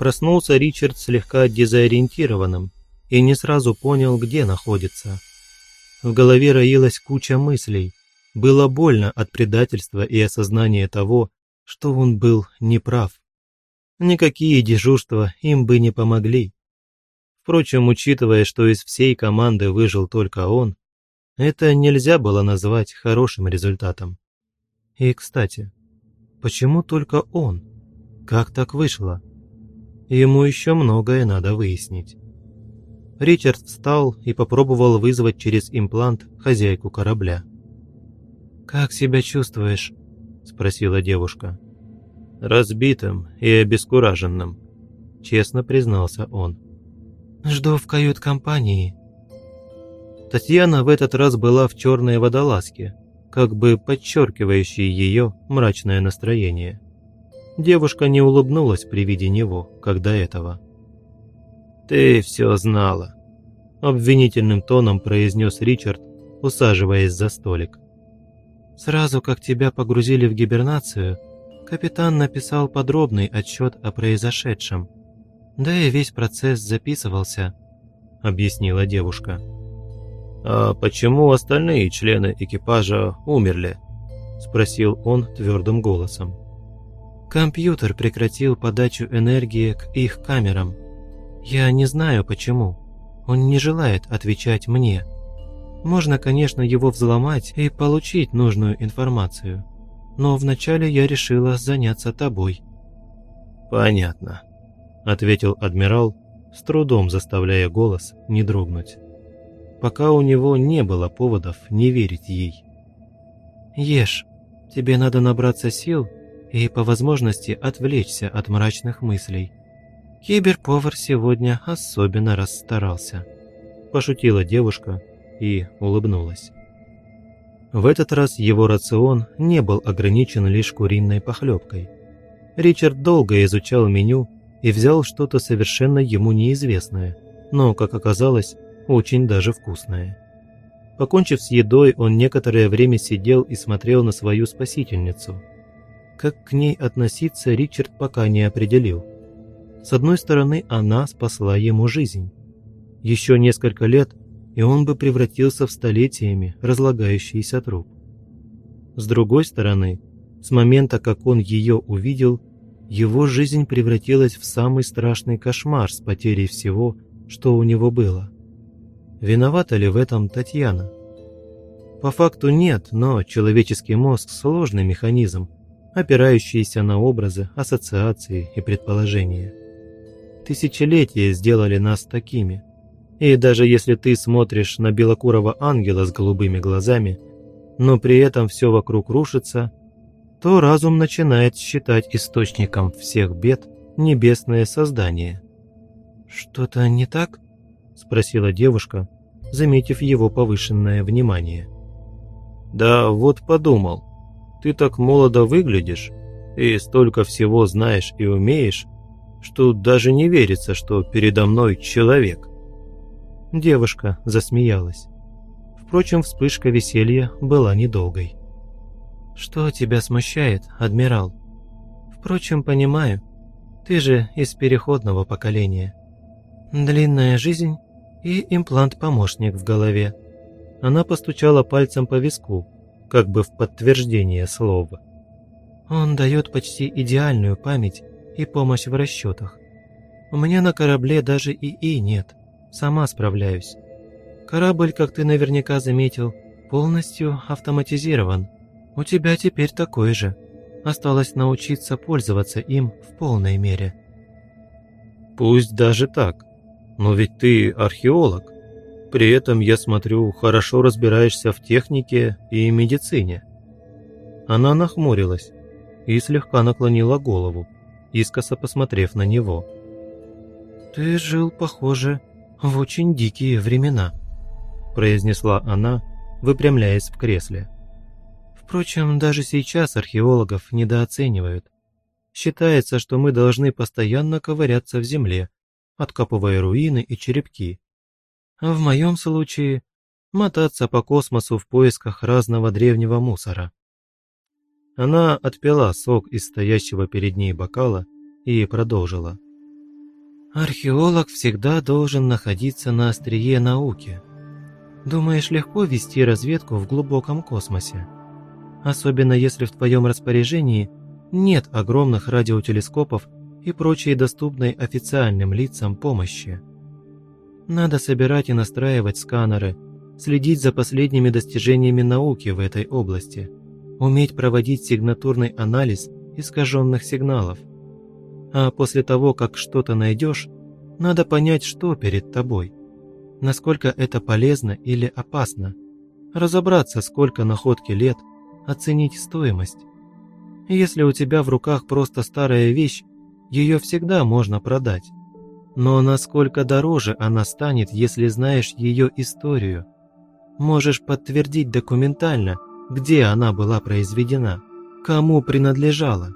Проснулся Ричард слегка дезориентированным и не сразу понял, где находится. В голове роилась куча мыслей. Было больно от предательства и осознания того, что он был неправ. Никакие дежурства им бы не помогли. Впрочем, учитывая, что из всей команды выжил только он, это нельзя было назвать хорошим результатом. И, кстати, почему только он? Как так вышло? Ему еще многое надо выяснить. Ричард встал и попробовал вызвать через имплант хозяйку корабля. «Как себя чувствуешь?» – спросила девушка. «Разбитым и обескураженным», – честно признался он. «Жду в кают-компании». Татьяна в этот раз была в черной водолазке, как бы подчеркивающей ее мрачное настроение. Девушка не улыбнулась при виде него, как до этого. «Ты все знала», – обвинительным тоном произнес Ричард, усаживаясь за столик. «Сразу как тебя погрузили в гибернацию, капитан написал подробный отчет о произошедшем. Да и весь процесс записывался», – объяснила девушка. «А почему остальные члены экипажа умерли?» – спросил он твердым голосом. Компьютер прекратил подачу энергии к их камерам – я не знаю почему. Он не желает отвечать мне. Можно, конечно, его взломать и получить нужную информацию. Но вначале я решила заняться тобой. Понятно, ответил адмирал, с трудом заставляя голос не дрогнуть. Пока у него не было поводов не верить ей. Ешь. Тебе надо набраться сил и по возможности отвлечься от мрачных мыслей. Киберповар сегодня особенно расстарался. Пошутила девушка и улыбнулась. В этот раз его рацион не был ограничен лишь куриной похлебкой. Ричард долго изучал меню и взял что-то совершенно ему неизвестное, но, как оказалось, очень даже вкусное. Покончив с едой, он некоторое время сидел и смотрел на свою спасительницу. Как к ней относиться, Ричард пока не определил – с одной стороны, она спасла ему жизнь. Еще несколько лет, и он бы превратился в столетиями разлагающийся труп. С другой стороны, с момента, как он ее увидел, его жизнь превратилась в самый страшный кошмар с потерей всего, что у него было. Виновата ли в этом Татьяна? По факту нет, но человеческий мозг – сложный механизм, опирающийся на образы, ассоциации и предположения. Тысячелетия сделали нас такими. И даже если ты смотришь на белокурого ангела с голубыми глазами, но при этом все вокруг рушится, то разум начинает считать источником всех бед небесное создание. «Что-то не так?» – спросила девушка, заметив его повышенное внимание. «Да вот подумал, ты так молодо выглядишь и столько всего знаешь и умеешь, что даже не верится, что передо мной человек. Девушка засмеялась. Впрочем, вспышка веселья была недолгой. «Что тебя смущает, адмирал? Впрочем, понимаю, ты же из переходного поколения. Длинная жизнь и имплант-помощник в голове». Она постучала пальцем по виску, как бы в подтверждение слова. «Он дает почти идеальную память и помощь в расчетах. У меня на корабле даже ИИ нет, сама справляюсь. Корабль, как ты наверняка заметил, полностью автоматизирован. У тебя теперь такой же. Осталось научиться пользоваться им в полной мере. Пусть даже так, но ведь ты археолог. При этом, я смотрю, хорошо разбираешься в технике и медицине. Она нахмурилась и слегка наклонила голову, искоса посмотрев на него. «Ты жил, похоже, в очень дикие времена», – произнесла она, выпрямляясь в кресле. Впрочем, даже сейчас археологов недооценивают. Считается, что мы должны постоянно ковыряться в земле, откапывая руины и черепки. А в моем случае мотаться по космосу в поисках разного древнего мусора. Она отпила сок из стоящего перед ней бокала и продолжила. Археолог всегда должен находиться на острие науки. Думаешь, легко вести разведку в глубоком космосе? Особенно если в твоем распоряжении нет огромных радиотелескопов и прочей доступной официальным лицам помощи. Надо собирать и настраивать сканеры, следить за последними достижениями науки в этой области, уметь проводить сигнатурный анализ искаженных сигналов, а после того, как что-то найдешь, надо понять, что перед тобой. Насколько это полезно или опасно. Разобраться, сколько находки лет, оценить стоимость. Если у тебя в руках просто старая вещь, ее всегда можно продать. Но насколько дороже она станет, если знаешь ее историю? Можешь подтвердить документально, где она была произведена, кому принадлежала.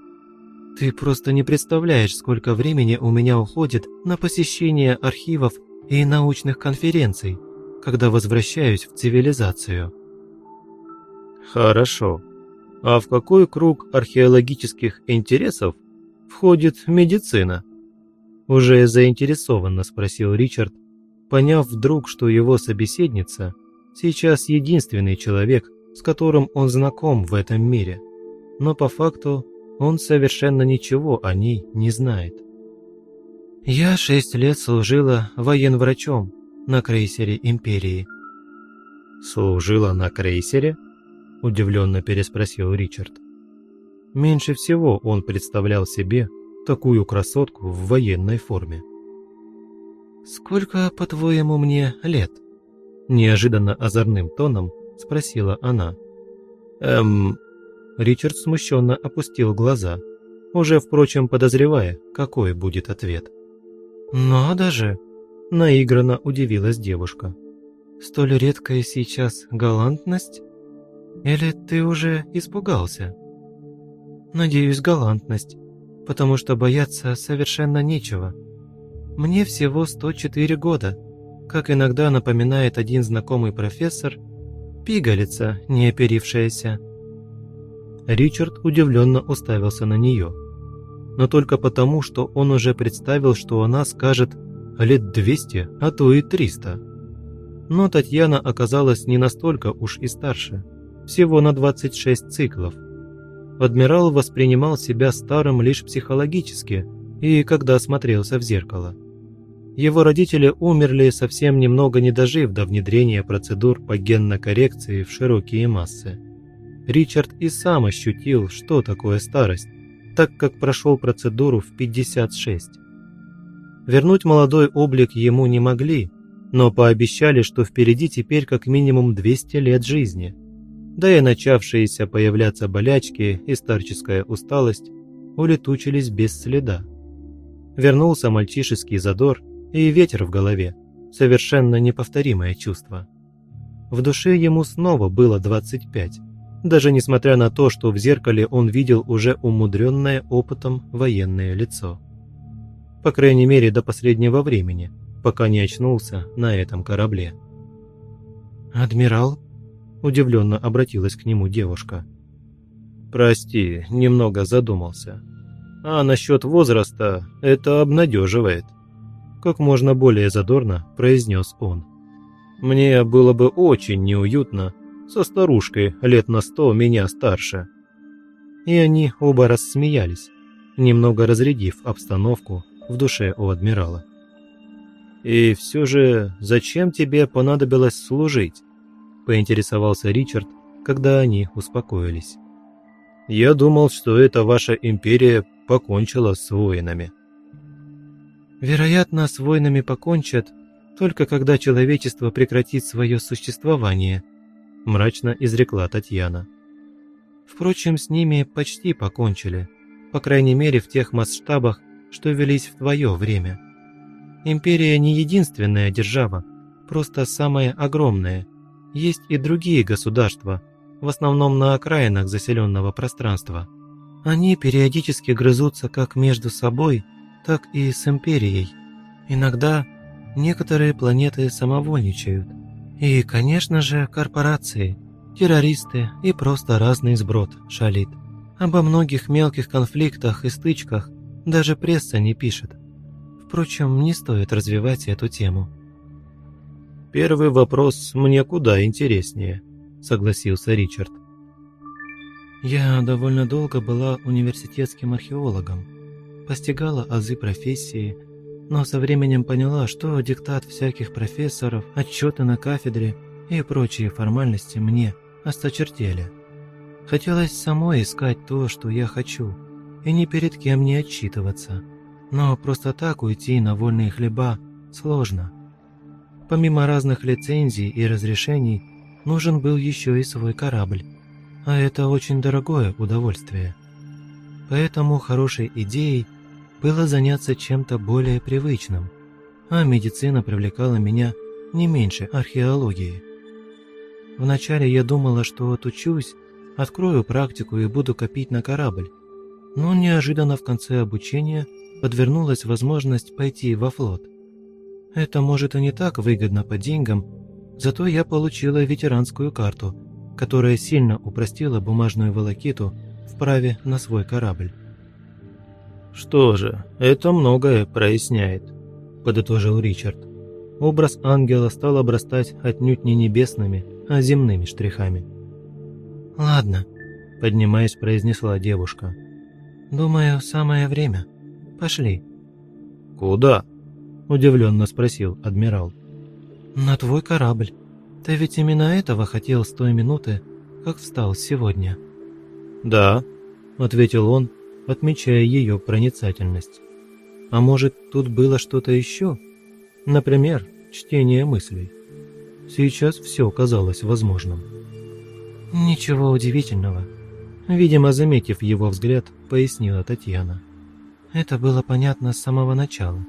Ты просто не представляешь, сколько времени у меня уходит на посещение архивов и научных конференций, когда возвращаюсь в цивилизацию. Хорошо. А в какой круг археологических интересов входит медицина? Уже заинтересованно спросил Ричард, поняв вдруг, что его собеседница сейчас единственный человек, с которым он знаком в этом мире. Но по факту он совершенно ничего о ней не знает. «Я шесть лет служила военврачом на крейсере Империи». «Служила на крейсере?» – удивленно переспросил Ричард. Меньше всего он представлял себе такую красотку в военной форме. «Сколько, по-твоему, мне лет?» Неожиданно озорным тоном спросила она. «Эм, Ричард смущенно опустил глаза, уже, впрочем, подозревая, какой будет ответ. «Надо же!» – наигранно удивилась девушка. «Столь редкая сейчас галантность? Или ты уже испугался?» «Надеюсь, галантность, потому что бояться совершенно нечего. Мне всего 104 года, как иногда напоминает один знакомый профессор, пигалица, не оперившаяся». Ричард удивленно уставился на нее. Но только потому, что он уже представил, что она скажет лет 200, а то и 300. Но Татьяна оказалась не настолько уж и старше, всего на 26 циклов. Адмирал воспринимал себя старым лишь психологически и когда смотрелся в зеркало. Его родители умерли, совсем немного не дожив до внедрения процедур по генной коррекции в широкие массы. Ричард и сам ощутил, что такое старость, так как прошел процедуру в 56. Вернуть молодой облик ему не могли, но пообещали, что впереди теперь как минимум 200 лет жизни. Да и начавшиеся появляться болячки и старческая усталость улетучились без следа. Вернулся мальчишеский задор и ветер в голове, совершенно неповторимое чувство. В душе ему снова было 25, даже несмотря на то, что в зеркале он видел уже умудренное опытом военное лицо. По крайней мере, до последнего времени, пока не очнулся на этом корабле. «Адмирал?» – удивленно обратилась к нему девушка. «Прости, немного задумался. А насчет возраста это обнадеживает», – как можно более задорно произнес он. «Мне было бы очень неуютно, со старушкой лет на сто меня старше. И они оба рассмеялись, немного разрядив обстановку в душе у адмирала. «И все же, зачем тебе понадобилось служить?» – поинтересовался Ричард, когда они успокоились. «Я думал, что эта ваша империя покончила с воинами». «Вероятно, с воинами покончат, только когда человечество прекратит свое существование», – мрачно изрекла Татьяна. «Впрочем, с ними почти покончили, по крайней мере в тех масштабах, что велись в твое время. Империя не единственная держава, просто самая огромная. Есть и другие государства, в основном на окраинах заселенного пространства. Они периодически грызутся как между собой, так и с империей. Иногда некоторые планеты самовольничают – и, конечно же, корпорации, террористы и просто разный сброд шалит. Обо многих мелких конфликтах и стычках даже пресса не пишет. Впрочем, не стоит развивать эту тему. «Первый вопрос мне куда интереснее», – согласился Ричард. Я довольно долго была университетским археологом, постигала азы профессии, но со временем поняла, что диктат всяких профессоров, отчеты на кафедре и прочие формальности мне осточертели. Хотелось самой искать то, что я хочу, и ни перед кем не отчитываться. Но просто так уйти на вольные хлеба сложно. Помимо разных лицензий и разрешений, нужен был еще и свой корабль. А это очень дорогое удовольствие. Поэтому хорошей идеей было заняться чем-то более привычным, а медицина привлекала меня не меньше археологии. Вначале я думала, что отучусь, открою практику и буду копить на корабль, но неожиданно в конце обучения подвернулась возможность пойти во флот. Это может и не так выгодно по деньгам, зато я получила ветеранскую карту, которая сильно упростила бумажную волокиту в праве на свой корабль. «Что же, это многое проясняет», – подытожил Ричард. Образ ангела стал обрастать отнюдь не небесными, а земными штрихами. «Ладно», – поднимаясь, произнесла девушка. «Думаю, самое время. Пошли». «Куда?» – удивленно спросил адмирал. «На твой корабль. Ты ведь именно этого хотел с той минуты, как встал сегодня». «Да», – ответил он, отмечая ее проницательность. А может, тут было что-то еще? Например, чтение мыслей. Сейчас все казалось возможным. «Ничего удивительного», – видимо, заметив его взгляд, пояснила Татьяна. «Это было понятно с самого начала.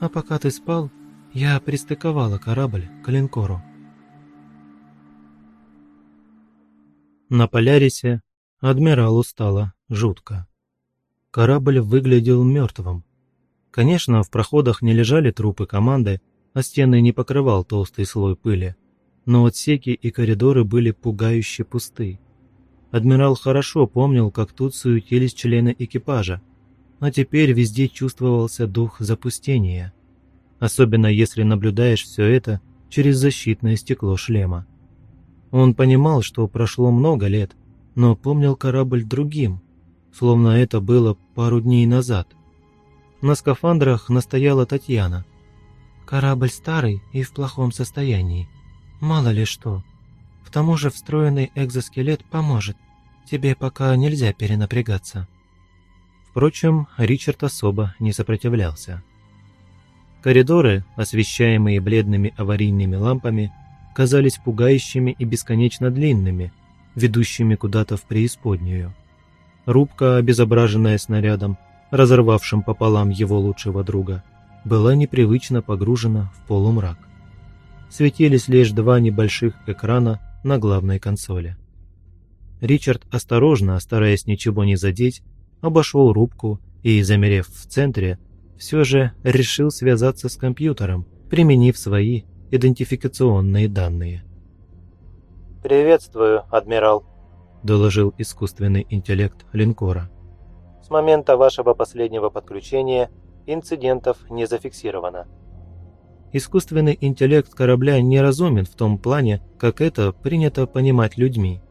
А пока ты спал, я пристыковала корабль к линкору». На Полярисе адмиралу стало жутко. Корабль выглядел мертвым. Конечно, в проходах не лежали трупы команды, а стены не покрывал толстый слой пыли. Но отсеки и коридоры были пугающе пусты. Адмирал хорошо помнил, как тут суетились члены экипажа, а теперь везде чувствовался дух запустения. Особенно если наблюдаешь все это через защитное стекло шлема. Он понимал, что прошло много лет, но помнил корабль другим, словно это было пару дней назад. На скафандрах настояла Татьяна. «Корабль старый и в плохом состоянии. Мало ли что. К тому же встроенный экзоскелет поможет. Тебе пока нельзя перенапрягаться». Впрочем, Ричард особо не сопротивлялся. Коридоры, освещаемые бледными аварийными лампами, казались пугающими и бесконечно длинными, ведущими куда-то в преисподнюю. Рубка, обезображенная снарядом, разорвавшим пополам его лучшего друга, была непривычно погружена в полумрак. Светились лишь два небольших экрана на главной консоли. Ричард осторожно, стараясь ничего не задеть, обошел рубку и, замерев в центре, все же решил связаться с компьютером, применив свои идентификационные данные. «Приветствую, адмирал», доложил искусственный интеллект линкора. С момента вашего последнего подключения инцидентов не зафиксировано. Искусственный интеллект корабля не разумен в том плане, как это принято понимать людьми.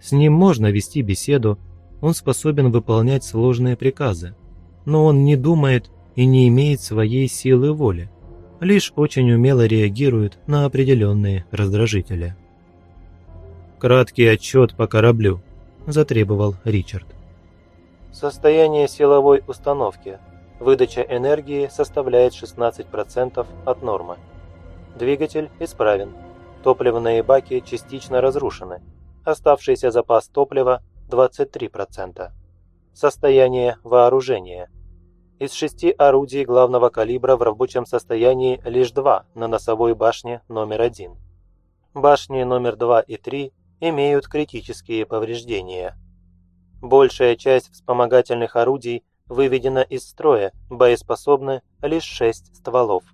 С ним можно вести беседу, он способен выполнять сложные приказы, но он не думает и не имеет своей силы воли, лишь очень умело реагирует на определенные раздражители. «Краткий отчет по кораблю», – затребовал Ричард. Состояние силовой установки. Выдача энергии составляет 16% от нормы. Двигатель исправен. Топливные баки частично разрушены. Оставшийся запас топлива 23%. Состояние вооружения. Из шести орудий главного калибра в рабочем состоянии лишь два на носовой башне номер один. Башни номер 2 и 3 имеют критические повреждения. Большая часть вспомогательных орудий выведена из строя, боеспособны лишь 6 стволов.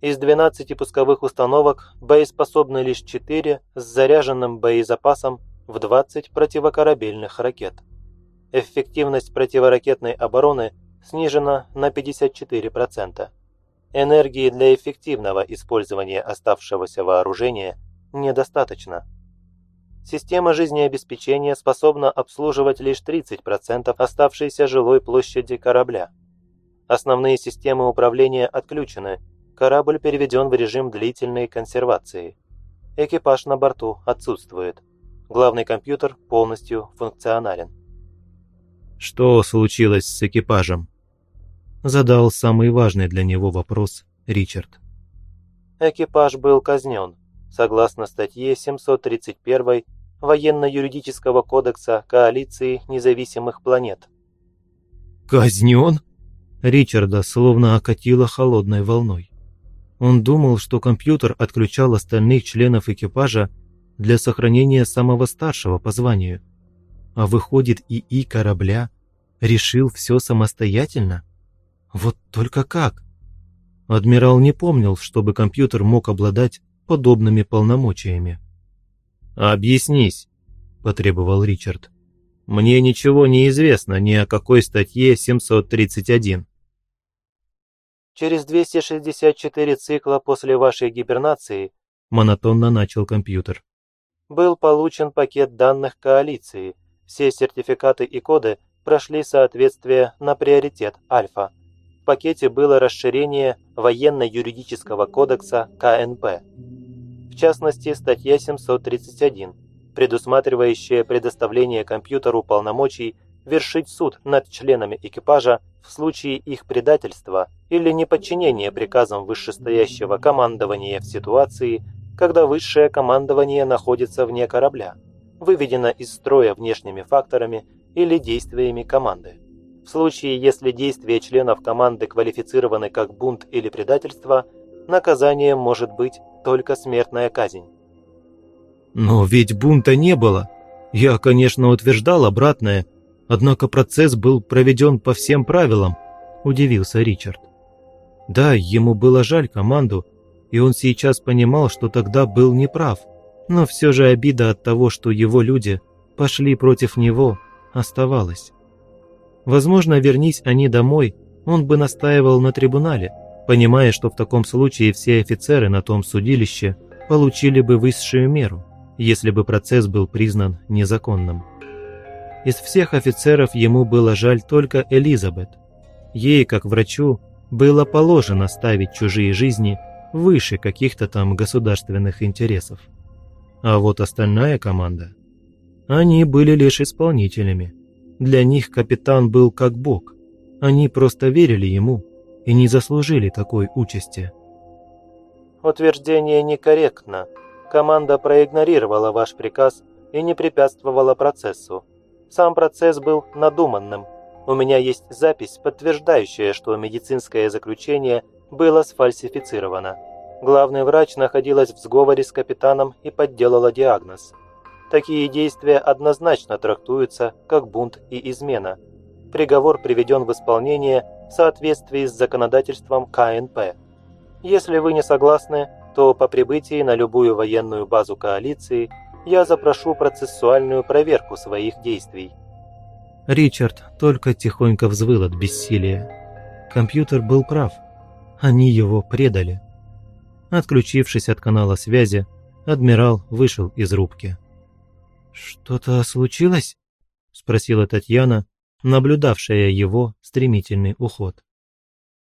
Из 12 пусковых установок боеспособны лишь 4 с заряженным боезапасом в 20 противокорабельных ракет. Эффективность противоракетной обороны снижена на 54%. Энергии для эффективного использования оставшегося вооружения недостаточно. Система жизнеобеспечения способна обслуживать лишь 30% оставшейся жилой площади корабля. Основные системы управления отключены, корабль переведен в режим длительной консервации. Экипаж на борту отсутствует. Главный компьютер полностью функционален. Что случилось с экипажем? Задал самый важный для него вопрос Ричард. Экипаж был казнен, согласно статье 731 Военно-юридического кодекса Коалиции независимых планет. «Казнен?» Ричарда словно окатило холодной волной. Он думал, что компьютер отключал остальных членов экипажа для сохранения самого старшего по званию. А выходит, ИИ корабля решил все самостоятельно? Вот только как? Адмирал не помнил, чтобы компьютер мог обладать подобными полномочиями. «Объяснись», – потребовал Ричард. «Мне ничего не известно ни о какой статье 731». «Через 264 цикла после вашей гибернации», – монотонно начал компьютер, – «был получен пакет данных коалиции. Все сертификаты и коды прошли соответствие на приоритет Альфа пакете было расширение военно-юридического кодекса КНП. В частности, статья 731, предусматривающая предоставление компьютеру полномочий вершить суд над членами экипажа в случае их предательства или неподчинения приказам вышестоящего командования в ситуации, когда высшее командование находится вне корабля, выведено из строя внешними факторами или действиями команды. В случае, если действия членов команды квалифицированы как бунт или предательство, наказанием может быть только смертная казнь. Но ведь бунта не было. Я, конечно, утверждал обратное, однако процесс был проведен по всем правилам, удивился Ричард. Да, ему было жаль команду, и он сейчас понимал, что тогда был неправ, но все же обида от того, что его люди пошли против него, оставалась. Возможно, вернись они домой, он бы настаивал на трибунале, понимая, что в таком случае все офицеры на том судилище получили бы высшую меру, если бы процесс был признан незаконным. Из всех офицеров ему было жаль только Элизабет. Ей, как врачу, было положено ставить чужие жизни выше каких-то там государственных интересов. А вот остальная команда, они были лишь исполнителями, для них капитан был как бог. Они просто верили ему и не заслужили такой участи. Утверждение некорректно. Команда проигнорировала ваш приказ и не препятствовала процессу. Сам процесс был надуманным. У меня есть запись, подтверждающая, что медицинское заключение было сфальсифицировано. Главный врач находилась в сговоре с капитаном и подделала диагноз. Такие действия однозначно трактуются как бунт и измена. Приговор приведен в исполнение в соответствии с законодательством КНП. Если вы не согласны, то по прибытии на любую военную базу коалиции я запрошу процессуальную проверку своих действий. Ричард только тихонько взвыл от бессилия. Компьютер был прав. Они его предали. Отключившись от канала связи, адмирал вышел из рубки. «Что-то случилось?» – спросила Татьяна, наблюдавшая его стремительный уход.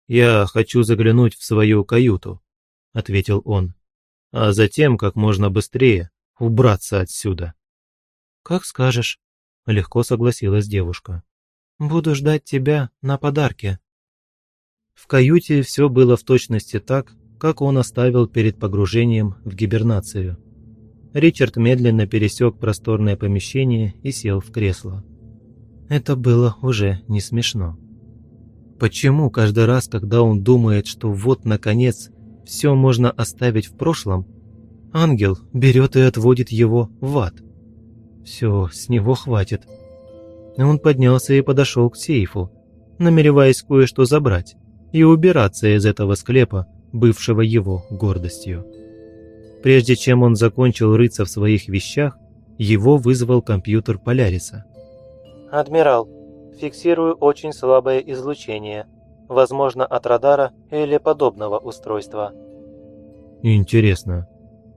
«Я хочу заглянуть в свою каюту», – ответил он, – «а затем как можно быстрее убраться отсюда». «Как скажешь», – легко согласилась девушка. «Буду ждать тебя на подарке». В каюте все было в точности так, как он оставил перед погружением в гибернацию. Ричард медленно пересек просторное помещение и сел в кресло. Это было уже не смешно. Почему каждый раз, когда он думает, что вот, наконец, все можно оставить в прошлом, ангел берет и отводит его в ад? Все, с него хватит. Он поднялся и подошел к сейфу, намереваясь кое-что забрать и убираться из этого склепа, бывшего его гордостью. Прежде чем он закончил рыться в своих вещах, его вызвал компьютер Поляриса. «Адмирал, Фиксирую очень слабое излучение, возможно от радара или подобного устройства. Интересно,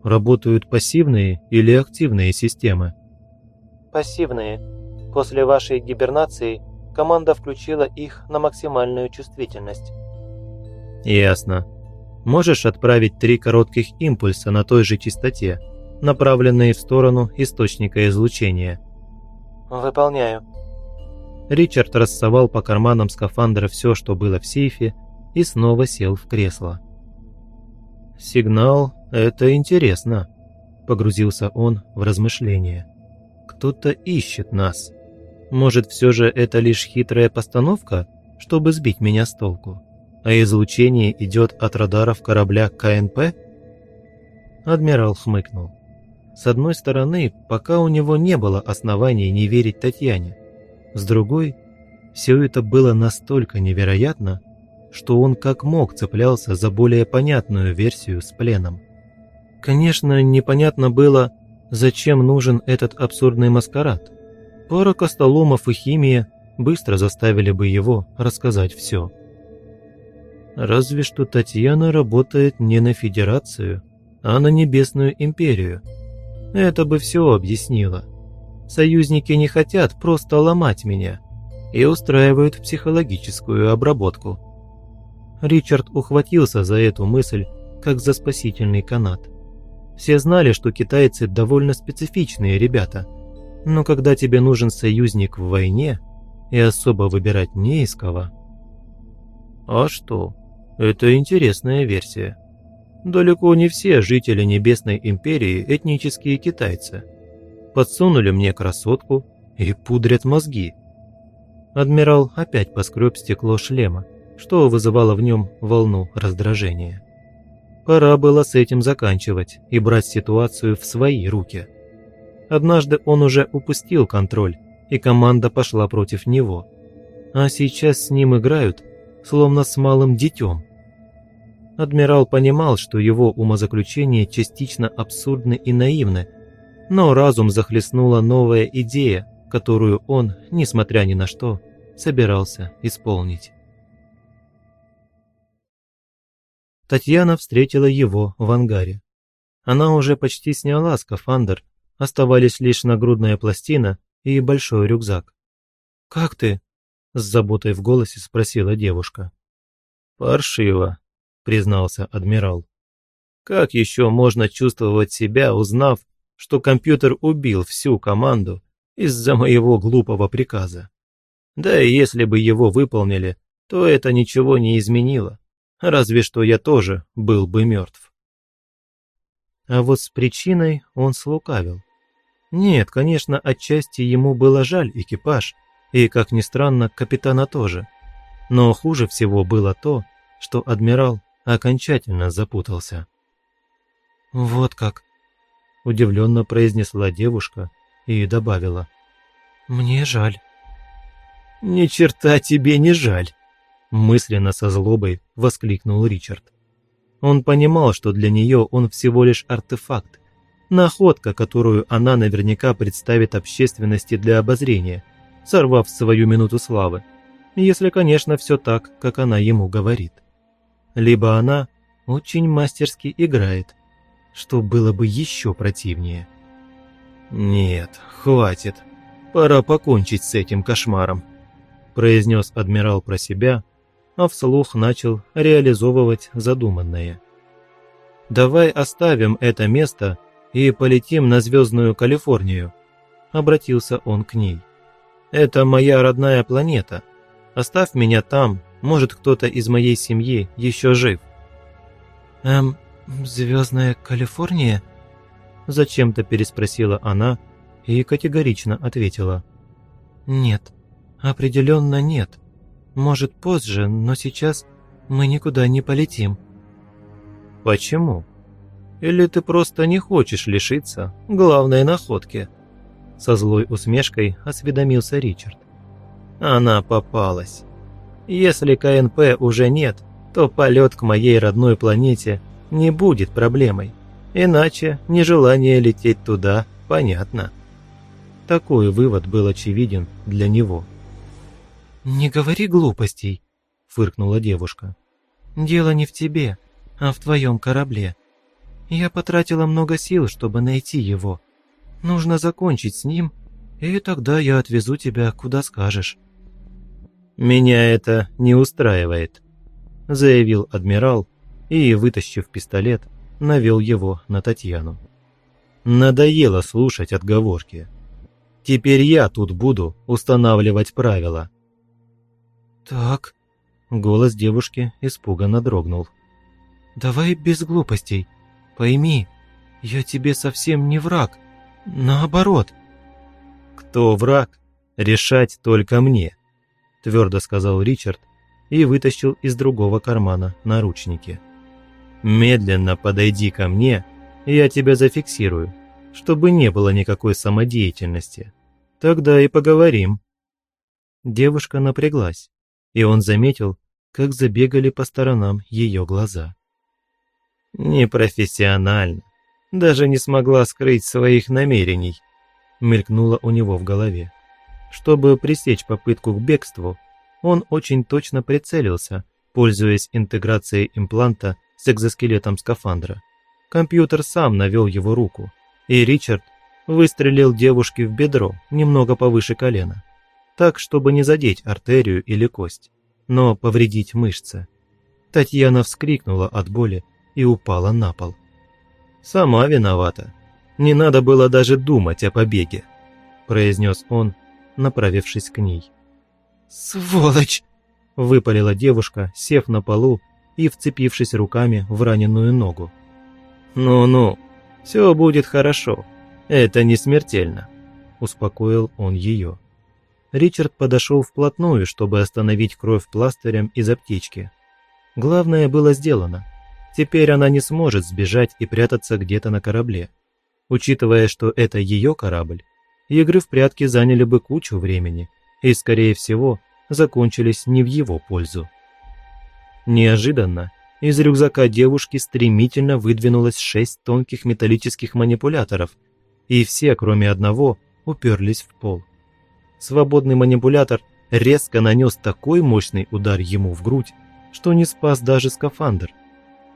работают пассивные или активные системы? Пассивные. После вашей гибернации команда включила их на максимальную чувствительность. Ясно. Можешь отправить три коротких импульса на той же частоте, направленные в сторону источника излучения. Выполняю. Ричард рассовал по карманам скафандра все, что было в сейфе, и снова сел в кресло. «Сигнал – это интересно», – погрузился он в размышления. «Кто-то ищет нас. Может, все же это лишь хитрая постановка, чтобы сбить меня с толку? А излучение идет от радаров корабля КНП?» Адмирал хмыкнул. С одной стороны, пока у него не было оснований не верить Татьяне. С другой, все это было настолько невероятно, что он как мог цеплялся за более понятную версию с пленом. Конечно, непонятно было, зачем нужен этот абсурдный маскарад. Пара костоломов и химия быстро заставили бы его рассказать все. Разве что Татьяна работает не на Федерацию, а на Небесную Империю – это бы все объяснило. Союзники не хотят просто ломать меня и устраивают психологическую обработку. Ричард ухватился за эту мысль, как за спасительный канат. Все знали, что китайцы довольно специфичные ребята, но когда тебе нужен союзник в войне, и особо выбирать не из кого. А что? Это интересная версия. Далеко не все жители Небесной Империи этнические китайцы. Подсунули мне красотку и пудрят мозги. Адмирал опять поскреб стекло шлема, что вызывало в нем волну раздражения. Пора было с этим заканчивать и брать ситуацию в свои руки. Однажды он уже упустил контроль, и команда пошла против него. А сейчас с ним играют, словно с малым детем – Адмирал понимал, что его умозаключения частично абсурдны и наивны, но разум захлестнула новая идея, которую он, несмотря ни на что, собирался исполнить. Татьяна встретила его в ангаре. Она уже почти сняла скафандр, оставались лишь нагрудная пластина и большой рюкзак. «Как ты?» – с заботой в голосе спросила девушка. «Паршиво», признался адмирал. Как еще можно чувствовать себя, узнав, что компьютер убил всю команду из-за моего глупого приказа? Да и если бы его выполнили, то это ничего не изменило, разве что я тоже был бы мертв. А вот с причиной он слукавил. Нет, конечно, отчасти ему было жаль экипаж, и, как ни странно, капитана тоже. Но хуже всего было то, что адмирал окончательно запутался. «Вот как!» – удивленно произнесла девушка и добавила. «Мне жаль». «Ни черта тебе не жаль!» – мысленно со злобой воскликнул Ричард. Он понимал, что для нее он всего лишь артефакт, находка, которую она наверняка представит общественности для обозрения, сорвав свою минуту славы, если, конечно, все так, как она ему говорит либо она очень мастерски играет, что было бы еще противнее. «Нет, хватит, пора покончить с этим кошмаром», произнес адмирал про себя, а вслух начал реализовывать задуманное. «Давай оставим это место и полетим на Звездную Калифорнию», обратился он к ней. «Это моя родная планета. Оставь меня там может, кто-то из моей семьи еще жив». «Эм, Звездная Калифорния?» Зачем-то переспросила она и категорично ответила. «Нет, определенно нет. Может, позже, но сейчас мы никуда не полетим». «Почему? Или ты просто не хочешь лишиться главной находки?» Со злой усмешкой осведомился Ричард. Она попалась. Если КНП уже нет, то полет к моей родной планете не будет проблемой. Иначе нежелание лететь туда понятно. Такой вывод был очевиден для него. «Не говори глупостей», – фыркнула девушка. «Дело не в тебе, а в твоем корабле. Я потратила много сил, чтобы найти его. Нужно закончить с ним, и тогда я отвезу тебя куда скажешь». «Меня это не устраивает», – заявил адмирал и, вытащив пистолет, навел его на Татьяну. Надоело слушать отговорки. Теперь я тут буду устанавливать правила. «Так...» — голос девушки испуганно дрогнул. «Давай без глупостей. Пойми, я тебе совсем не враг. Наоборот». «Кто враг, решать только мне», — твердо сказал Ричард и вытащил из другого кармана наручники. «Медленно подойди ко мне, я тебя зафиксирую, чтобы не было никакой самодеятельности. Тогда и поговорим». Девушка напряглась и он заметил, как забегали по сторонам ее глаза. «Непрофессионально. Даже не смогла скрыть своих намерений», — мелькнуло у него в голове. Чтобы пресечь попытку к бегству, он очень точно прицелился, пользуясь интеграцией импланта с экзоскелетом скафандра. Компьютер сам навел его руку, и Ричард выстрелил девушке в бедро немного повыше колена так, чтобы не задеть артерию или кость, но повредить мышцы. Татьяна вскрикнула от боли и упала на пол. «Сама виновата. Не надо было даже думать о побеге», – произнес он, направившись к ней. «Сволочь!» – выпалила девушка, сев на полу и вцепившись руками в раненую ногу. «Ну-ну, все будет хорошо. Это не смертельно», – успокоил он ее. Ричард подошел вплотную, чтобы остановить кровь пластырем из аптечки. Главное было сделано. Теперь она не сможет сбежать и прятаться где-то на корабле. Учитывая, что это ее корабль, игры в прятки заняли бы кучу времени и, скорее всего, закончились не в его пользу. Неожиданно из рюкзака девушки стремительно выдвинулось шесть тонких металлических манипуляторов, и все, кроме одного, уперлись в пол свободный манипулятор резко нанес такой мощный удар ему в грудь, что не спас даже скафандр.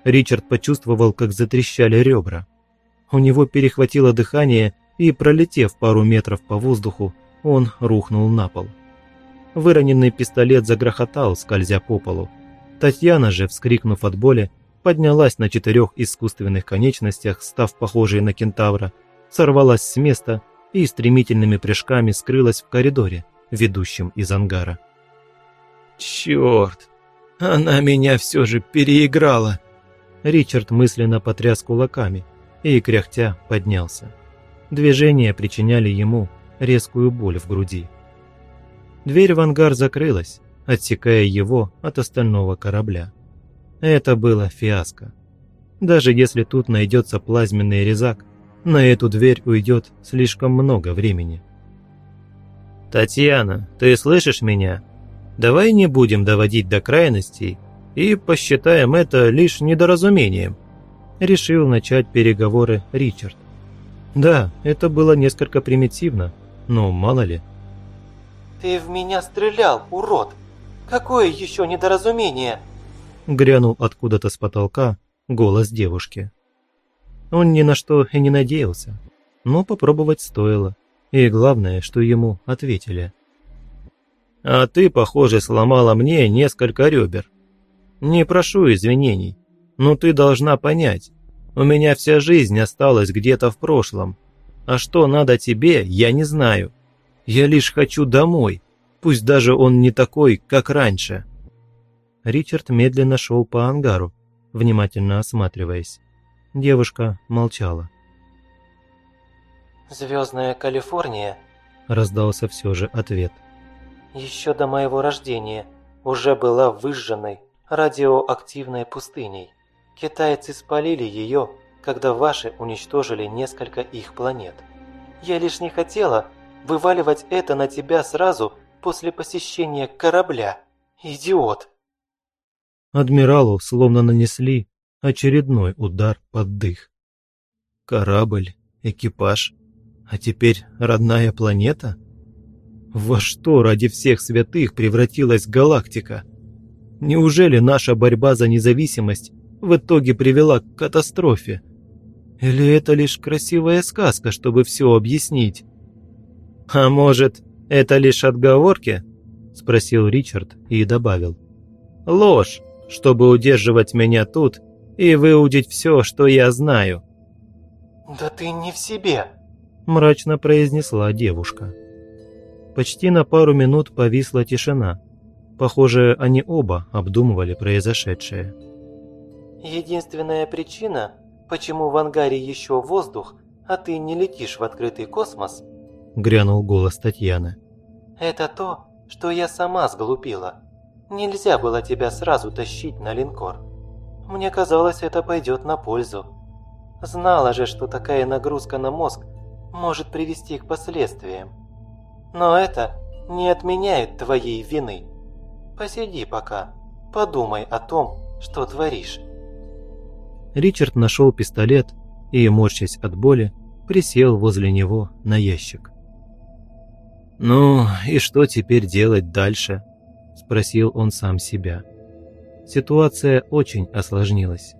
Ричард почувствовал, как затрещали ребра. У него перехватило дыхание, и, пролетев пару метров по воздуху, он рухнул на пол. Выроненный пистолет загрохотал, скользя по полу. Татьяна же, вскрикнув от боли, поднялась на четырех искусственных конечностях, став похожей на кентавра, сорвалась с места и стремительными прыжками скрылась в коридоре, ведущем из ангара. «Черт! Она меня все же переиграла!» Ричард мысленно потряс кулаками и, кряхтя, поднялся. Движения причиняли ему резкую боль в груди. Дверь в ангар закрылась, отсекая его от остального корабля. Это было фиаско. Даже если тут найдется плазменный резак, на эту дверь уйдет слишком много времени. «Татьяна, ты слышишь меня? Давай не будем доводить до крайностей и посчитаем это лишь недоразумением», решил начать переговоры Ричард. Да, это было несколько примитивно, но мало ли. «Ты в меня стрелял, урод! Какое еще недоразумение?» Грянул откуда-то с потолка голос девушки. Он ни на что и не надеялся, но попробовать стоило. И главное, что ему ответили. «А ты, похоже, сломала мне несколько ребер. Не прошу извинений, но ты должна понять, у меня вся жизнь осталась где-то в прошлом. А что надо тебе, я не знаю. Я лишь хочу домой, пусть даже он не такой, как раньше». Ричард медленно шел по ангару, внимательно осматриваясь. Девушка молчала. «Звездная Калифорния», – раздался все же ответ. «Еще до моего рождения уже была выжженной радиоактивной пустыней. Китайцы спалили ее, когда ваши уничтожили несколько их планет. Я лишь не хотела вываливать это на тебя сразу после посещения корабля. Идиот!» Адмиралу словно нанесли очередной удар под дых. Корабль, экипаж, а теперь родная планета? Во что ради всех святых превратилась галактика? Неужели наша борьба за независимость в итоге привела к катастрофе? Или это лишь красивая сказка, чтобы все объяснить? «А может, это лишь отговорки?» – спросил Ричард и добавил. «Ложь, чтобы удерживать меня тут и выудить все, что я знаю». «Да ты не в себе», – мрачно произнесла девушка. Почти на пару минут повисла тишина. Похоже, они оба обдумывали произошедшее. «Единственная причина, почему в ангаре еще воздух, а ты не летишь в открытый космос?» – грянул голос Татьяны. «Это то, что я сама сглупила. Нельзя было тебя сразу тащить на линкор. Мне казалось, это пойдет на пользу. Знала же, что такая нагрузка на мозг может привести к последствиям. Но это не отменяет твоей вины. Посиди пока, подумай о том, что творишь. Ричард нашел пистолет и, морщась от боли, присел возле него на ящик. «Ну и что теперь делать дальше?» – спросил он сам себя. Ситуация очень осложнилась.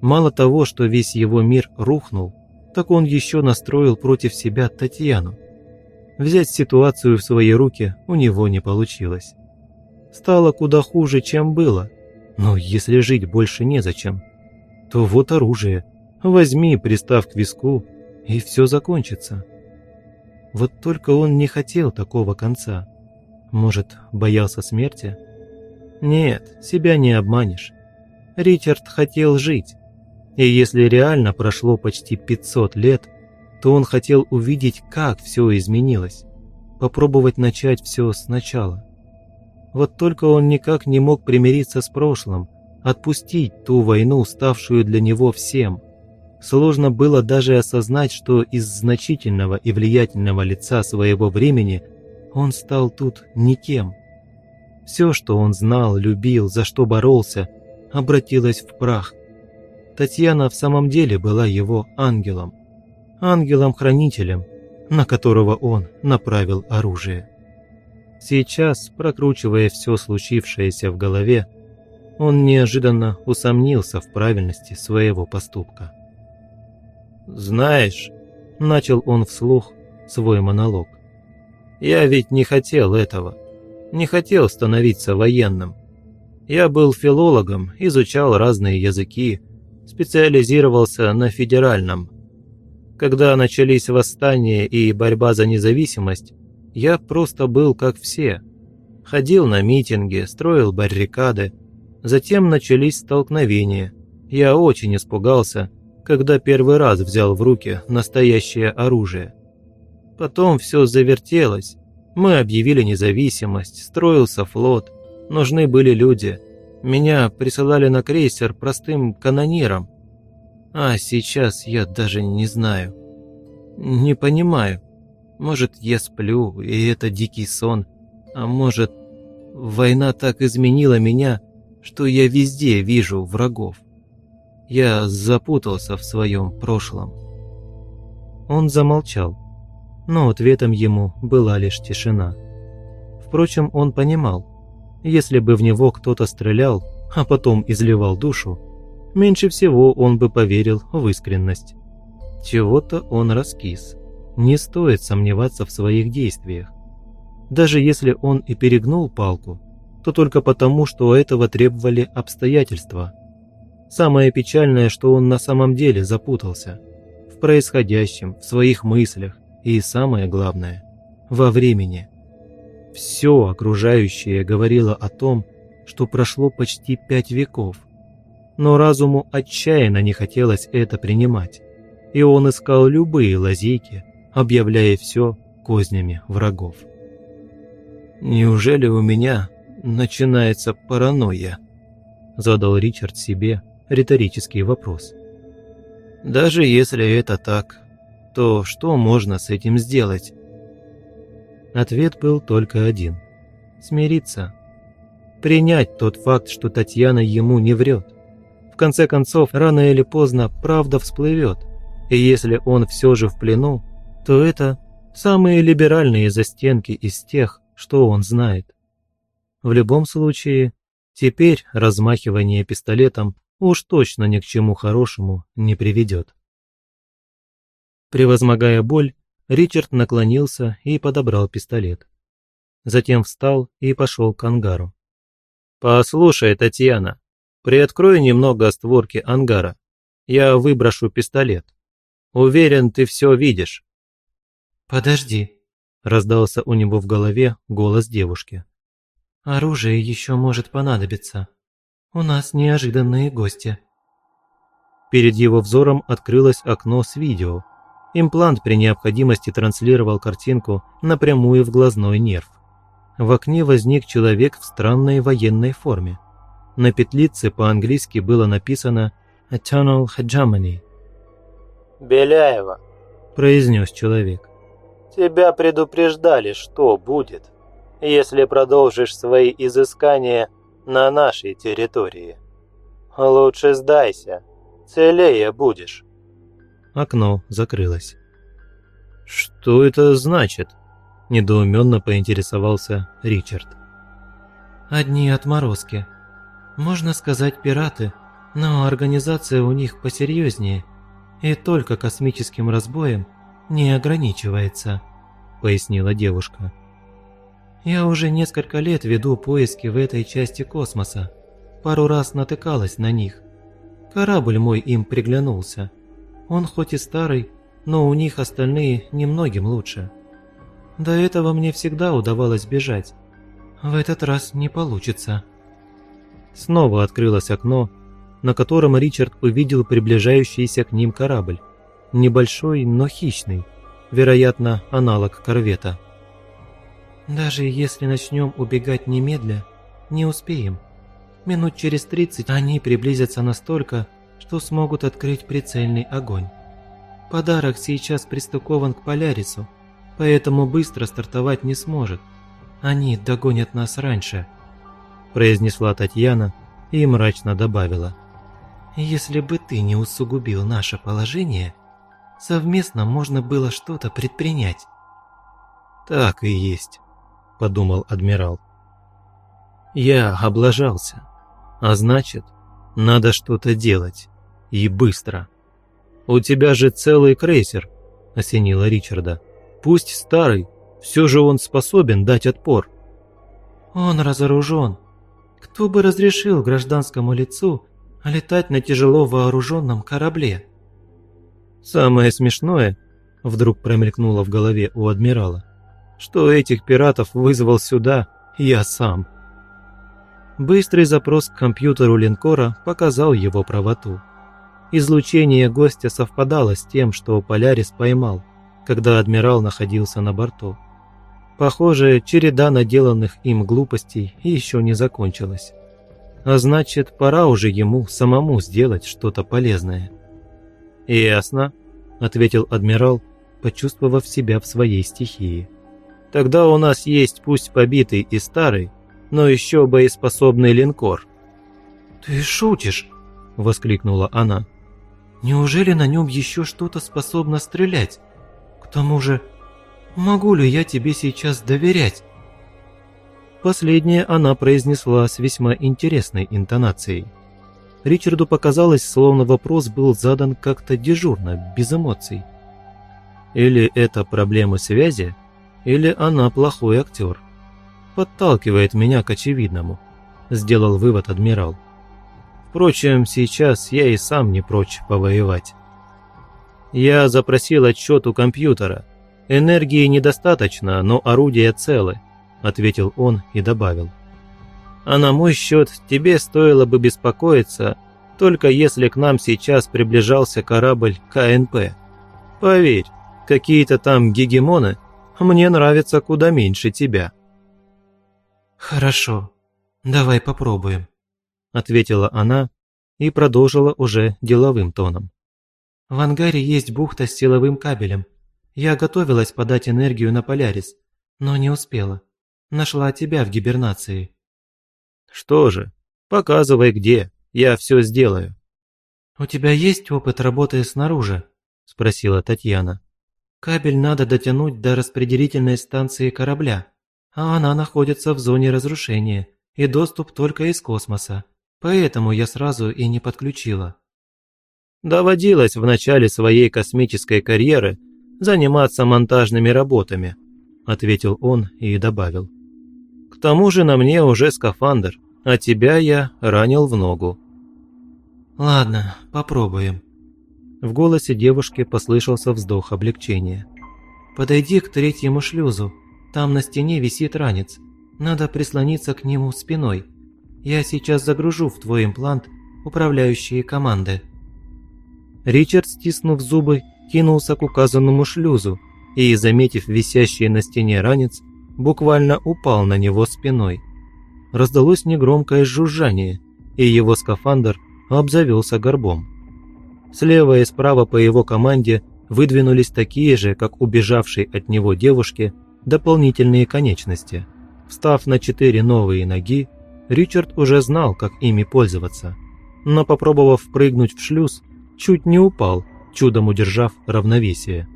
Мало того, что весь его мир рухнул, так он еще настроил против себя Татьяну. Взять ситуацию в свои руки у него не получилось. Стало куда хуже, чем было, но если жить больше незачем, то вот оружие, возьми, пристав к виску, и все закончится. Вот только он не хотел такого конца. Может, боялся смерти? Нет, себя не обманешь. Ричард хотел жить. И если реально прошло почти 500 лет, то он хотел увидеть, как все изменилось. Попробовать начать все сначала. Вот только он никак не мог примириться с прошлым, отпустить ту войну, ставшую для него всем – Сложно было даже осознать, что из значительного и влиятельного лица своего времени он стал тут никем. Все, что он знал, любил, за что боролся, обратилось в прах. Татьяна в самом деле была его ангелом. Ангелом-хранителем, на которого он направил оружие. Сейчас, прокручивая все случившееся в голове, он неожиданно усомнился в правильности своего поступка. «Знаешь», – начал он вслух свой монолог, – «я ведь не хотел этого, не хотел становиться военным. Я был филологом, изучал разные языки, специализировался на федеральном. Когда начались восстания и борьба за независимость, я просто был как все. Ходил на митинги, строил баррикады. Затем начались столкновения. Я очень испугался когда первый раз взял в руки настоящее оружие. Потом все завертелось. Мы объявили независимость, строился флот, нужны были люди. Меня присылали на крейсер простым канониром. А сейчас я даже не знаю. Не понимаю. Может, я сплю, и это дикий сон. А может, война так изменила меня, что я везде вижу врагов. Я запутался в своем прошлом». Он замолчал, но ответом ему была лишь тишина. Впрочем, он понимал, если бы в него кто-то стрелял, а потом изливал душу, меньше всего он бы поверил в искренность. Чего-то он раскис. Не стоит сомневаться в своих действиях. Даже если он и перегнул палку, то только потому, что этого требовали обстоятельства – Самое печальное, что он на самом деле запутался. В происходящем, в своих мыслях и, самое главное, во времени. Все окружающее говорило о том, что прошло почти пять веков. Но разуму отчаянно не хотелось это принимать, и он искал любые лазейки, объявляя все кознями врагов. «Неужели у меня начинается паранойя?» – задал Ричард себе, риторический вопрос. Даже если это так, то что можно с этим сделать? Ответ был только один – смириться. Принять тот факт, что Татьяна ему не врет. В конце концов, рано или поздно правда всплывет, и если он все же в плену, то это Самые либеральные застенки из тех, что он знает. В любом случае, теперь размахивание пистолетом уж точно ни к чему хорошему не приведет. Превозмогая боль, Ричард наклонился и подобрал пистолет. Затем встал и пошел к ангару. «Послушай, Татьяна, приоткрой немного створки ангара. Я выброшу пистолет. Уверен, ты все видишь». «Подожди», – раздался у него в голове голос девушки. «Оружие еще может понадобиться. У нас неожиданные гости». Перед его взором открылось окно с видео. Имплант при необходимости транслировал картинку напрямую в глазной нерв. В окне возник человек в странной военной форме. На петлице по-английски было написано «Eternal Hegemony». «Беляева», – произнес человек. «Тебя предупреждали, что будет, если продолжишь свои изыскания на нашей территории. Лучше сдайся, целее будешь». Окно закрылось. «Что это значит?» – недоуменно поинтересовался Ричард. «Одни отморозки. Можно сказать, пираты, но организация у них посерьезнее и только космическим разбоем не ограничивается», – пояснила девушка. «Я уже несколько лет веду поиски в этой части космоса. Пару раз натыкалась на них. Корабль мой им приглянулся. Он хоть и старый, но у них остальные немногим лучше. До этого мне всегда удавалось бежать. В этот раз не получится. Снова открылось окно, на котором Ричард увидел приближающийся к ним корабль. Небольшой, но хищный. Вероятно, аналог корвета. «Даже если начнем убегать немедля, не успеем. Минут через тридцать они приблизятся настолько, что смогут открыть прицельный огонь. Подарок сейчас пристыкован к Полярису, поэтому быстро стартовать не сможет. Они догонят нас раньше», – произнесла Татьяна и мрачно добавила. «Если бы ты не усугубил наше положение, совместно можно было что-то предпринять». «Так и есть», – подумал адмирал. «Я облажался, а значит, надо что-то делать. И быстро. «У тебя же целый крейсер», – осенило Ричарда. «Пусть старый, все же он способен дать отпор». «Он разоружен. Кто бы разрешил гражданскому лицу летать на тяжело вооруженном корабле?» «Самое смешное», – вдруг промелькнуло в голове у адмирала, «что этих пиратов вызвал сюда я сам». Быстрый запрос к компьютеру линкора показал его правоту. Излучение гостя совпадало с тем, что Полярис поймал, когда адмирал находился на борту. Похоже, череда наделанных им глупостей еще не закончилась. А значит, пора уже ему самому сделать что-то полезное. «Ясно», – ответил адмирал, почувствовав себя в своей стихии. «Тогда у нас есть пусть побитый и старый, но еще боеспособный линкор». «Ты шутишь?» – воскликнула она. «Неужели на нем еще что-то способно стрелять? К тому же, могу ли я тебе сейчас доверять?» Последнее она произнесла с весьма интересной интонацией. Ричарду показалось, словно вопрос был задан как-то дежурно, без эмоций. Или это проблемы связи, или она плохой актер подталкивает меня к очевидному», – сделал вывод адмирал. «Впрочем, сейчас я и сам не прочь повоевать». Я запросил отчет у компьютера. Энергии недостаточно, но орудия целы, ответил он и добавил. А на мой счет тебе стоило бы беспокоиться, только если к нам сейчас приближался корабль КНП. Поверь, какие-то там гегемоны мне нравятся куда меньше тебя. «Хорошо, давай попробуем», – ответила она и продолжила уже деловым тоном. «В ангаре есть бухта с силовым кабелем. Я готовилась подать энергию на Полярис, но не успела. Нашла тебя в гибернации». «Что же, показывай где, я все сделаю». «У тебя есть опыт работы снаружи?» – спросила Татьяна. Кабель надо дотянуть до распределительной станции корабля, а она находится в зоне разрушения, и доступ только из космоса. Поэтому я сразу и не подключила. Доводилось в начале своей космической карьеры заниматься монтажными работами, ответил он и добавил. К тому же на мне уже скафандр, а тебя я ранил в ногу. Ладно, попробуем. В голосе девушки послышался вздох облегчения. Подойди к третьему шлюзу. Там на стене висит ранец. Надо прислониться к нему спиной. Я сейчас загружу в твой имплант управляющие команды. Ричард, стиснув зубы, кинулся к указанному шлюзу и, заметив висящий на стене ранец, буквально упал на него спиной. Раздалось негромкое жужжание, и его скафандр обзавелся горбом. Слева и справа по его команде выдвинулись такие же, как убежавшей от него девушке, дополнительные конечности. Встав на четыре новые ноги, Ричард уже знал, как ими пользоваться. Но попробовав прыгнуть в шлюз, чуть не упал, чудом удержав равновесие.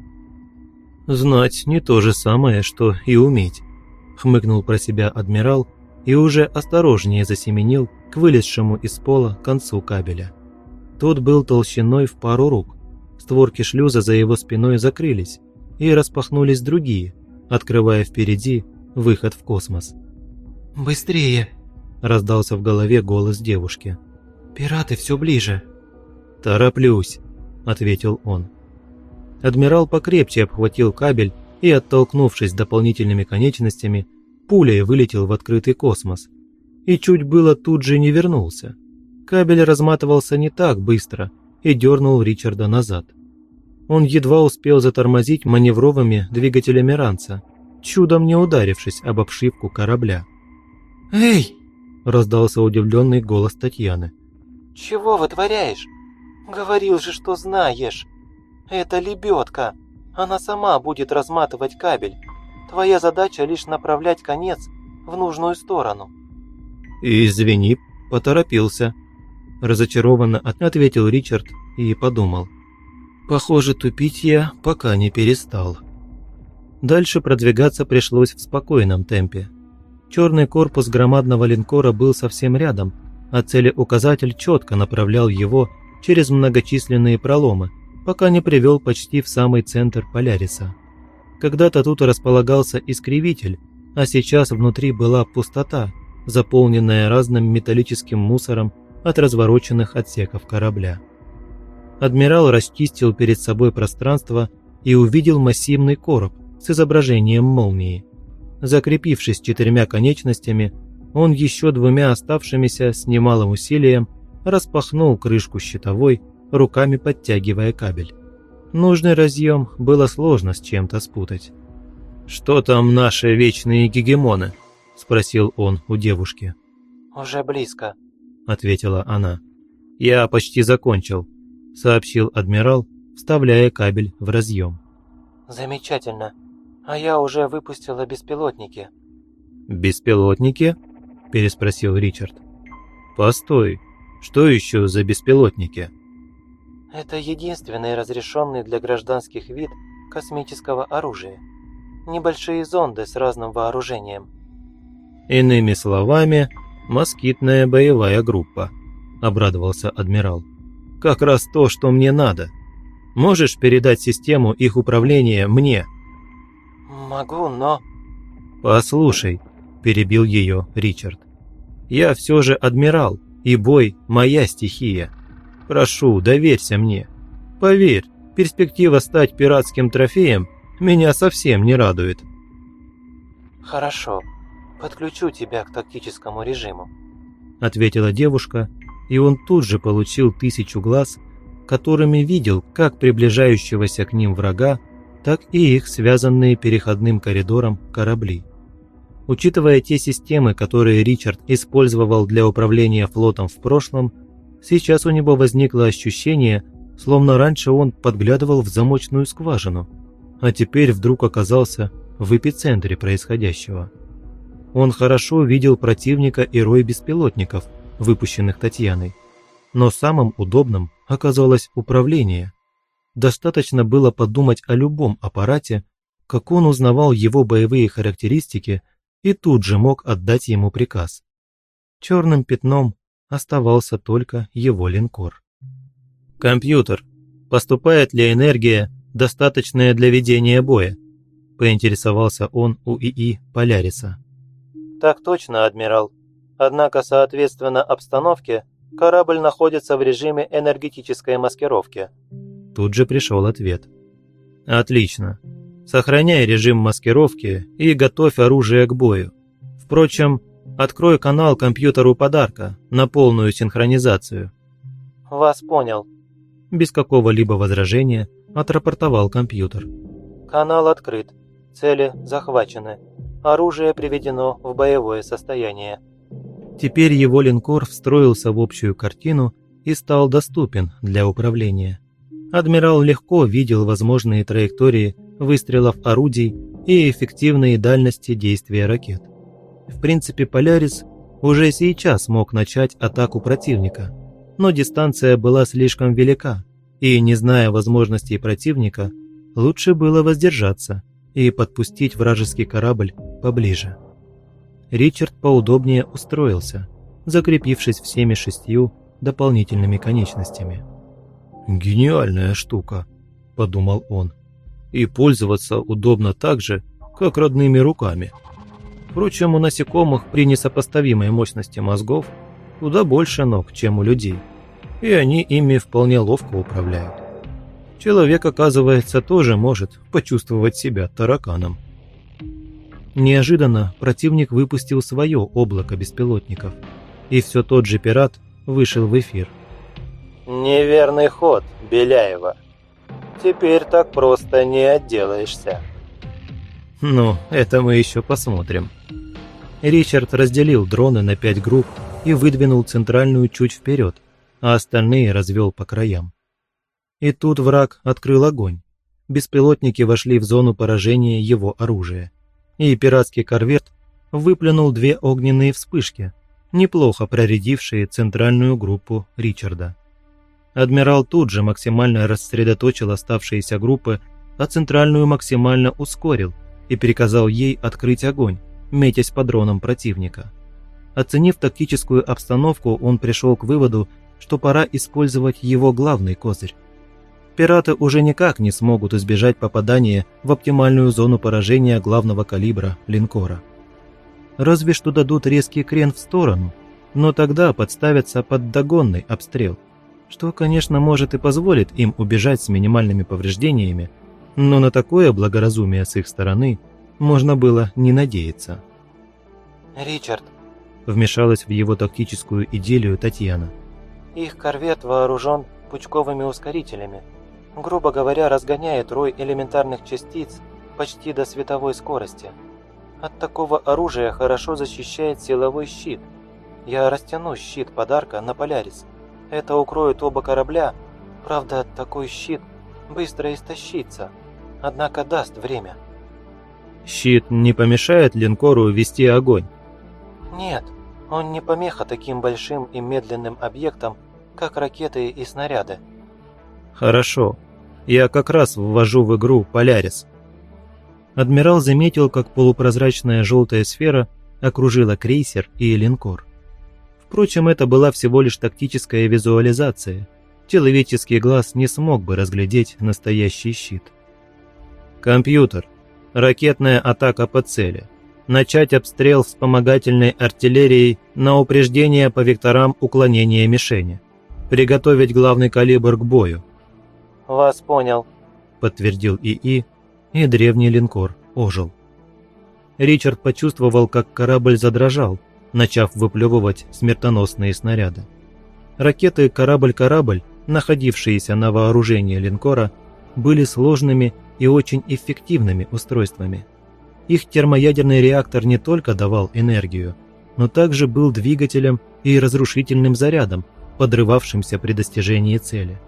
«Знать не то же самое, что и уметь», – хмыкнул про себя адмирал и уже осторожнее засеменил к вылезшему из пола концу кабеля. Тот был толщиной в пару рук. Створки шлюза за его спиной закрылись, и распахнулись другие, открывая впереди выход в космос. «Быстрее!» – раздался в голове голос девушки. «Пираты все ближе!» «Тороплюсь», – ответил он. Адмирал покрепче обхватил кабель и, оттолкнувшись дополнительными конечностями, пулей вылетел в открытый космос. И чуть было тут же не вернулся. Кабель разматывался не так быстро и дернул Ричарда назад. Он едва успел затормозить маневровыми двигателями ранца, чудом не ударившись об обшивку корабля. «Эй!» – раздался удивленный голос Татьяны. «Чего вытворяешь? Говорил же, что знаешь. Это лебедка. Она сама будет разматывать кабель. Твоя задача лишь направлять конец в нужную сторону». «Извини, поторопился», – разочарованно ответил Ричард и подумал. «Похоже, тупить я пока не перестал». Дальше продвигаться пришлось в спокойном темпе. Черный корпус громадного линкора был совсем рядом, а целеуказатель четко направлял его через многочисленные проломы, пока не привел почти в самый центр Поляриса. Когда-то тут располагался искривитель, а сейчас внутри была пустота, заполненная разным металлическим мусором от развороченных отсеков корабля. Адмирал расчистил перед собой пространство и увидел массивный короб с изображением молнии. Закрепившись четырьмя конечностями, он еще двумя оставшимися с немалым усилием распахнул крышку щитовой, руками подтягивая кабель. Нужный разъем было сложно с чем-то спутать. «Что там наши вечные гегемоны?» – спросил он у девушки. «Уже близко», – ответила она. «Я почти закончил», – сообщил адмирал, вставляя кабель в разъем. «Замечательно. А я уже выпустила беспилотники». «Беспилотники?» – переспросил Ричард. «Постой, что еще за беспилотники? Это единственный разрешенный для гражданских вид космического оружия. Небольшие зонды с разным вооружением. Иными словами, москитная боевая группа, обрадовался адмирал. Как раз то, что мне надо. Можешь передать систему их управления мне? Могу, но... Послушай, перебил ее Ричард. Я все же адмирал, и бой – моя стихия. Прошу, доверься мне. Поверь, перспектива стать пиратским трофеем меня совсем не радует. Хорошо, подключу тебя к тактическому режиму. Ответила девушка, и он тут же получил тысячу глаз, которыми видел как приближающегося к ним врага, так и их связанные переходным коридором корабли. Учитывая те системы, которые Ричард использовал для управления флотом в прошлом, сейчас у него возникло ощущение, словно раньше он подглядывал в замочную скважину, а теперь вдруг оказался в эпицентре происходящего. Он хорошо видел противника и рой беспилотников, выпущенных Татьяной, но самым удобным оказалось управление. достаточно было подумать о любом аппарате, как он узнавал его боевые характеристики и тут же мог отдать ему приказ. Черным пятном оставался только его линкор. «Компьютер, поступает ли энергия, достаточная для ведения боя?» – поинтересовался он у ИИ Поляриса. «Так точно, адмирал. Однако, соответственно обстановке, корабль находится в режиме энергетической маскировки». Тут же пришел ответ. «Отлично. Сохраняй режим маскировки и готовь оружие к бою. Впрочем, открой канал компьютеру подарка на полную синхронизацию». «Вас понял». Без какого-либо возражения отрапортовал компьютер. «Канал открыт. Цели захвачены. Оружие приведено в боевое состояние». Теперь его линкор встроился в общую картину и стал доступен для управления. Адмирал легко видел возможные траектории выстрелов орудий и эффективные дальности действия ракет. В принципе, «Полярис» уже сейчас мог начать атаку противника, но дистанция была слишком велика, и, не зная возможностей противника, лучше было воздержаться и подпустить вражеский корабль поближе. Ричард поудобнее устроился, закрепившись всеми шестью дополнительными конечностями. «Гениальная штука», – подумал он и пользоваться удобно так же, как родными руками. Впрочем, у насекомых при несопоставимой мощности мозгов куда больше ног, чем у людей, и они ими вполне ловко управляют. Человек, оказывается, тоже может почувствовать себя тараканом. Неожиданно противник выпустил свое облако беспилотников, и все тот же пират вышел в эфир. «Неверный ход, Беляева», Теперь так просто не отделаешься. Ну, это мы еще посмотрим. Ричард разделил дроны на пять групп и выдвинул центральную чуть вперед, а остальные развел по краям. И тут враг открыл огонь. Беспилотники вошли в зону поражения его оружия. И пиратский корвет выплюнул две огненные вспышки, неплохо проредившие центральную группу Ричарда. Адмирал тут же максимально рассредоточил оставшиеся группы, а центральную максимально ускорил и приказал ей открыть огонь, метясь по дронам противника. Оценив тактическую обстановку, он пришел к выводу, что пора использовать его главный козырь. Пираты уже никак не смогут избежать попадания в оптимальную зону поражения главного калибра линкора. Разве что дадут резкий крен в сторону, но тогда подставятся под догонный обстрел – что, конечно, может и позволит им убежать с минимальными повреждениями, но на такое благоразумие с их стороны можно было не надеяться. «Ричард», – вмешалась в его тактическую идею Татьяна. «Их корвет вооружен пучковыми ускорителями. Грубо говоря, разгоняет рой элементарных частиц почти до световой скорости. От такого оружия хорошо защищает силовой щит. Я растяну щит подарка на Полярис. Это укроет оба корабля. Правда, такой щит быстро истощится, однако даст время. Щит не помешает линкору вести огонь? Нет, он не помеха таким большим и медленным объектам, как ракеты и снаряды. Хорошо. Я как раз ввожу в игру «Полярис». Адмирал заметил, как полупрозрачная желтая сфера окружила крейсер и линкор. Впрочем, это была всего лишь тактическая визуализация. Человеческий глаз не смог бы разглядеть настоящий щит. Компьютер. Ракетная атака по цели. Начать обстрел вспомогательной артиллерией на упреждение по векторам уклонения мишени. Приготовить главный калибр к бою. «Вас понял», – подтвердил ИИ, и древний линкор ожил. Ричард почувствовал, как корабль задрожал, начав выплевывать смертоносные снаряды. Ракеты «Корабль-корабль», находившиеся на вооружении линкора, были сложными и очень эффективными устройствами. Их термоядерный реактор не только давал энергию, но также был двигателем и разрушительным зарядом, подрывавшимся при достижении цели.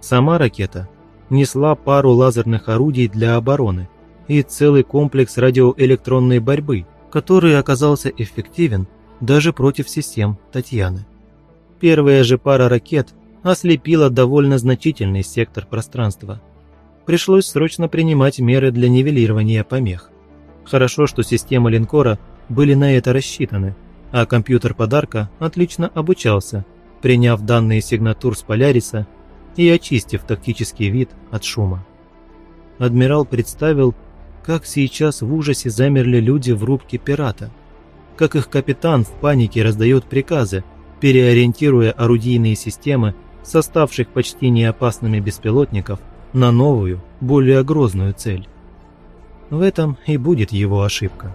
Сама ракета несла пару лазерных орудий для обороны и целый комплекс радиоэлектронной борьбы, который оказался эффективен даже против систем Татьяны. Первая же пара ракет ослепило довольно значительный сектор пространства. Пришлось срочно принимать меры для нивелирования помех. Хорошо, что системы линкора были на это рассчитаны, а компьютер подарка отлично обучался, приняв данные сигнатур с Поляриса и очистив тактический вид от шума. Адмирал представил, как сейчас в ужасе замерли люди в рубке пирата, как их капитан в панике раздает приказы, переориентируя орудийные системы с оставших почти неопасными беспилотников на новую, более грозную цель. В этом и будет его ошибка.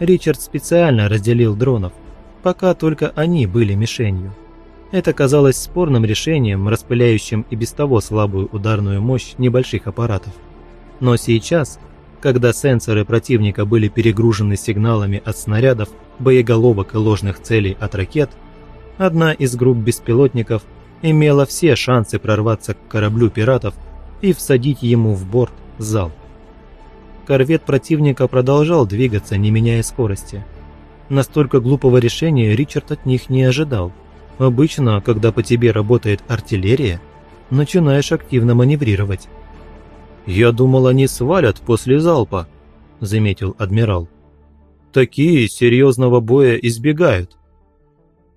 Ричард специально разделил дронов, пока только они были мишенью. Это казалось спорным решением, распыляющим и без того слабую ударную мощь небольших аппаратов. Но сейчас, когда сенсоры противника были перегружены сигналами от снарядов, боеголовок и ложных целей от ракет, одна из групп беспилотников имела все шансы прорваться к кораблю пиратов и всадить ему в борт залп. Корвет противника продолжал двигаться, не меняя скорости. Настолько глупого решения Ричард от них не ожидал. Обычно, когда по тебе работает артиллерия, начинаешь активно маневрировать. «Я думал, они свалят после залпа», – заметил адмирал. «Такие серьезного боя избегают».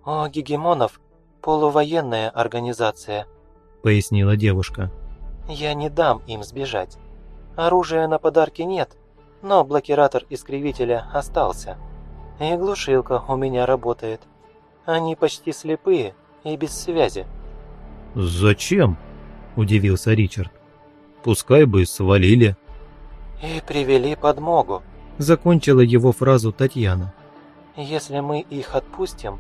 «О, Гегемонов – полувоенная организация», – пояснила девушка. «Я не дам им сбежать. Оружия на подарки нет, но блокиратор искривителя остался. И глушилка у меня работает. Они почти слепые и без связи». «Зачем?» – удивился Ричард. «Пускай бы свалили». «И привели подмогу», – закончила его фразу Татьяна. «Если мы их отпустим,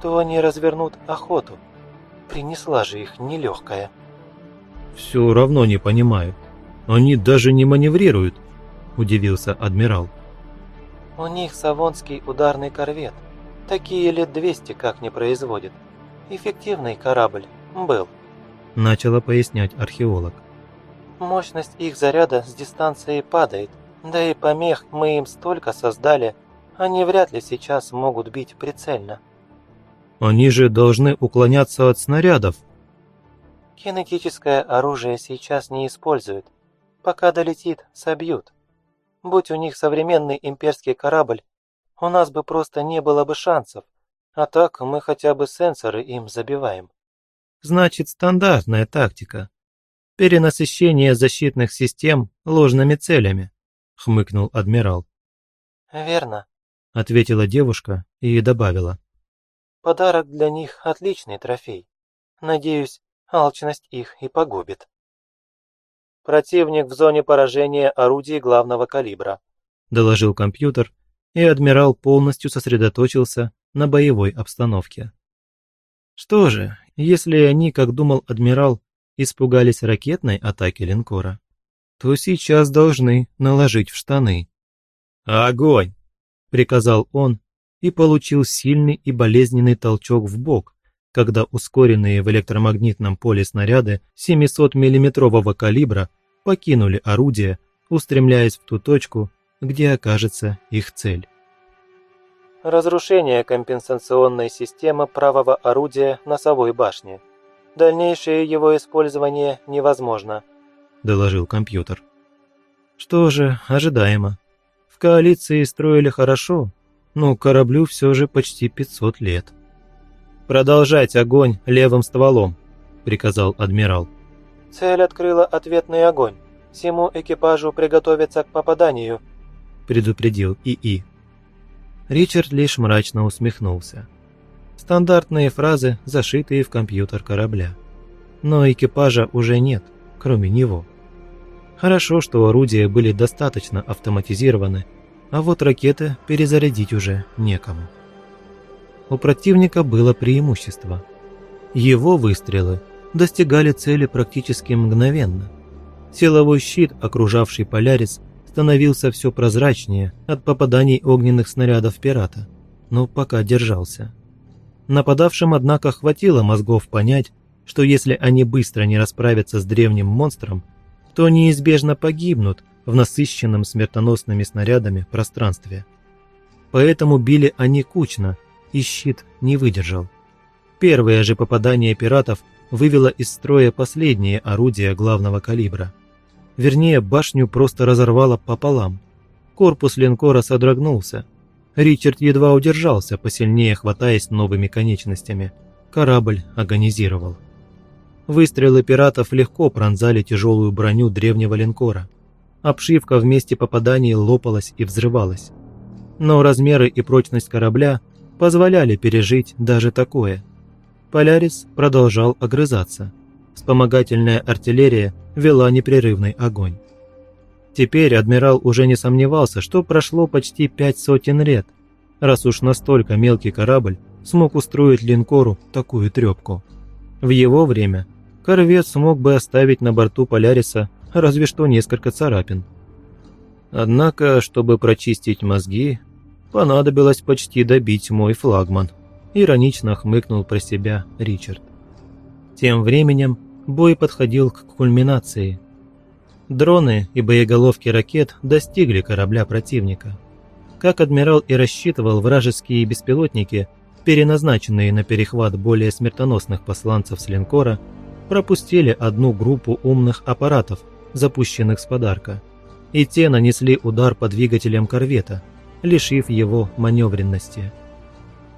то они развернут охоту. Принесла же их нелегкая». «Все равно не понимаю. Они даже не маневрируют», – удивился адмирал. «У них Савонский ударный корвет. Такие лет 200 как не производит. Эффективный корабль. Был», – начала пояснять археолог. «Мощность их заряда с дистанции падает, да и помех мы им столько создали, они вряд ли сейчас могут бить прицельно». «Они же должны уклоняться от снарядов», Кинетическое оружие сейчас не используют. Пока долетит, собьют. Будь у них современный имперский корабль, у нас бы просто не было бы шансов. А так мы хотя бы сенсоры им забиваем. Значит, стандартная тактика. Перенасыщение защитных систем ложными целями, хмыкнул адмирал. Верно, ответила девушка и добавила. Подарок для них отличный трофей. Надеюсь, алчность их и погубит. Противник в зоне поражения орудий главного калибра, доложил компьютер, и адмирал полностью сосредоточился на боевой обстановке. Что же, если они, как думал адмирал, испугались ракетной атаки линкора, то сейчас должны наложить в штаны. «Огонь!» – приказал он и получил сильный и болезненный толчок в бок, когда ускоренные в электромагнитном поле снаряды 700 миллиметрового калибра покинули орудие, устремляясь в ту точку, где окажется их цель. Разрушение компенсационной системы правого орудия носовой башни. Дальнейшее его использование невозможно, доложил компьютер. Что же, ожидаемо. В коалиции строили хорошо, но кораблю все же почти 500 лет. «Продолжать огонь левым стволом», – приказал адмирал. «Цель открыла ответный огонь. Всему экипажу приготовиться к попаданию», – предупредил ИИ. Ричард лишь мрачно усмехнулся. Стандартные фразы, зашитые в компьютер корабля. Но экипажа уже нет, кроме него. Хорошо, что орудия были достаточно автоматизированы, а вот ракеты перезарядить уже некому у противника было преимущество. Его выстрелы достигали цели практически мгновенно. Силовой щит, окружавший Полярис, становился все прозрачнее от попаданий огненных снарядов пирата, но пока держался. Нападавшим, однако, хватило мозгов понять, что если они быстро не расправятся с древним монстром, то неизбежно погибнут в насыщенном смертоносными снарядами пространстве. Поэтому били они кучно, и щит не выдержал. Первое же попадание пиратов вывела из строя последние орудия главного калибра. Вернее, башню просто разорвало пополам. Корпус линкора содрогнулся. Ричард едва удержался, посильнее хватаясь новыми конечностями. Корабль агонизировал. Выстрелы пиратов легко пронзали тяжелую броню древнего линкора. Обшивка в месте попаданий лопалась и взрывалась. Но размеры и прочность корабля позволяли пережить даже такое. Полярис продолжал огрызаться. Вспомогательная артиллерия вела непрерывный огонь. Теперь адмирал уже не сомневался, что прошло почти пять сотен лет, раз уж настолько мелкий корабль смог устроить линкору такую трепку. В его время корвет смог бы оставить на борту Поляриса разве что несколько царапин. Однако, чтобы прочистить мозги, понадобилось почти добить мой флагман, иронично хмыкнул про себя Ричард. Тем временем бой подходил к кульминации. Дроны и боеголовки ракет достигли корабля противника. Как адмирал и рассчитывал, вражеские беспилотники, переназначенные на перехват более смертоносных посланцев с линкора, пропустили одну группу умных аппаратов, запущенных с подарка, и те нанесли удар по двигателям корвета, лишив его маневренности.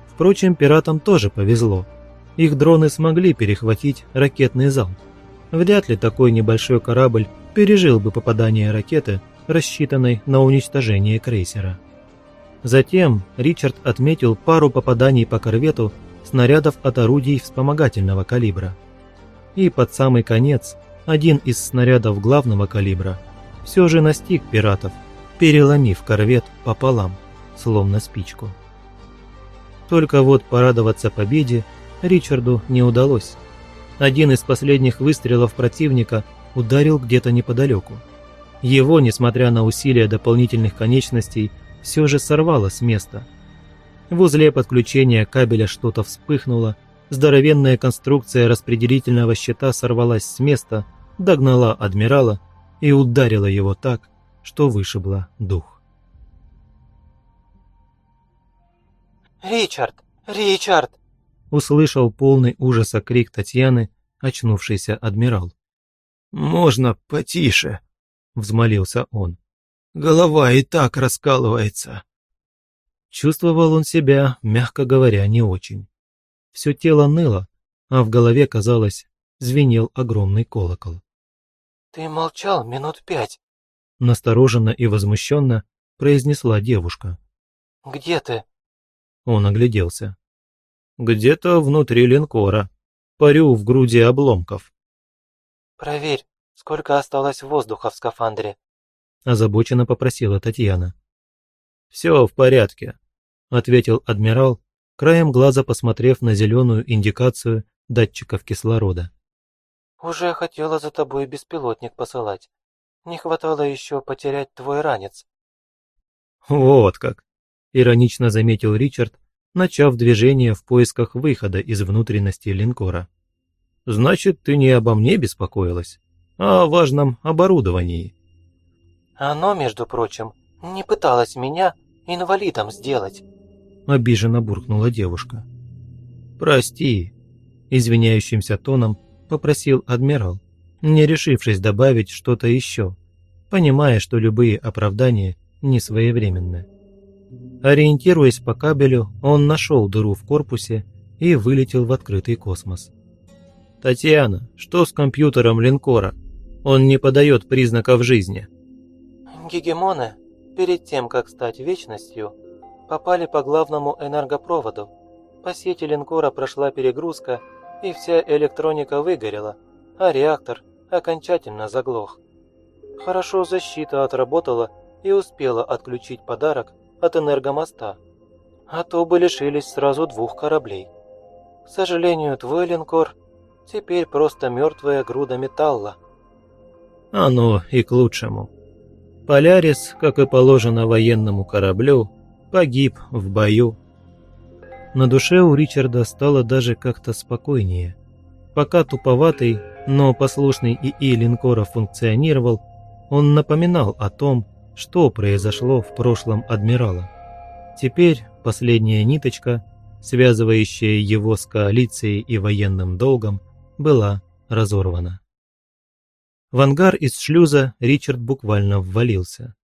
Впрочем, пиратам тоже повезло. Их дроны смогли перехватить ракетный залп. Вряд ли такой небольшой корабль пережил бы попадание ракеты, рассчитанной на уничтожение крейсера. Затем Ричард отметил пару попаданий по корвету снарядов от орудий вспомогательного калибра – и под самый конец один из снарядов главного калибра все же настиг пиратов, переломив корвет пополам, словно спичку. Только вот порадоваться победе Ричарду не удалось. Один из последних выстрелов противника ударил где-то неподалеку. Его, несмотря на усилия дополнительных конечностей, все же сорвало с места. В узле подключения кабеля что-то вспыхнуло, Здоровенная конструкция распределительного щита сорвалась с места, догнала адмирала и ударила его так, что вышибла дух. «Ричард! Ричард!» Услышал полный ужаса крик Татьяны, очнувшийся адмирал. «Можно потише?» – взмолился он. «Голова и так раскалывается». Чувствовал он себя, мягко говоря, не очень. Все тело ныло, а в голове, казалось, звенел огромный колокол. «Ты молчал минут пять», – настороженно и возмущенно произнесла девушка. «Где ты?» Он огляделся. «Где-то внутри линкора. Парю в груди обломков». «Проверь, сколько осталось воздуха в скафандре», – озабоченно попросила Татьяна. «Все в порядке», – ответил адмирал краем глаза посмотрев на зеленую индикацию датчиков кислорода. «Уже хотела за тобой беспилотник посылать. Не хватало еще потерять твой ранец». «Вот как!» – иронично заметил Ричард, начав движение в поисках выхода из внутренности линкора. «Значит, ты не обо мне беспокоилась, а о важном оборудовании». «Оно, между прочим, не пыталось меня инвалидом сделать». – обиженно буркнула девушка. «Прости», – извиняющимся тоном попросил адмирал, не решившись добавить что-то еще, понимая, что любые оправдания не своевременны. Ориентируясь по кабелю, он нашел дыру в корпусе и вылетел в открытый космос. «Татьяна, что с компьютером линкора? Он не подает признаков жизни». «Гегемоны, перед тем, как стать вечностью, попали по главному энергопроводу. По сети линкора прошла перегрузка, и вся электроника выгорела, а реактор окончательно заглох. Хорошо защита отработала и успела отключить подарок от энергомоста. А то бы лишились сразу двух кораблей. К сожалению, твой линкор теперь просто мертвая груда металла. Оно и к лучшему. Полярис, как и положено военному кораблю, погиб в бою. На душе у Ричарда стало даже как-то спокойнее. Пока туповатый, но послушный ИИ линкора функционировал, он напоминал о том, что произошло в прошлом адмирала. Теперь последняя ниточка, связывающая его с коалицией и военным долгом, была разорвана. В ангар из шлюза Ричард буквально ввалился.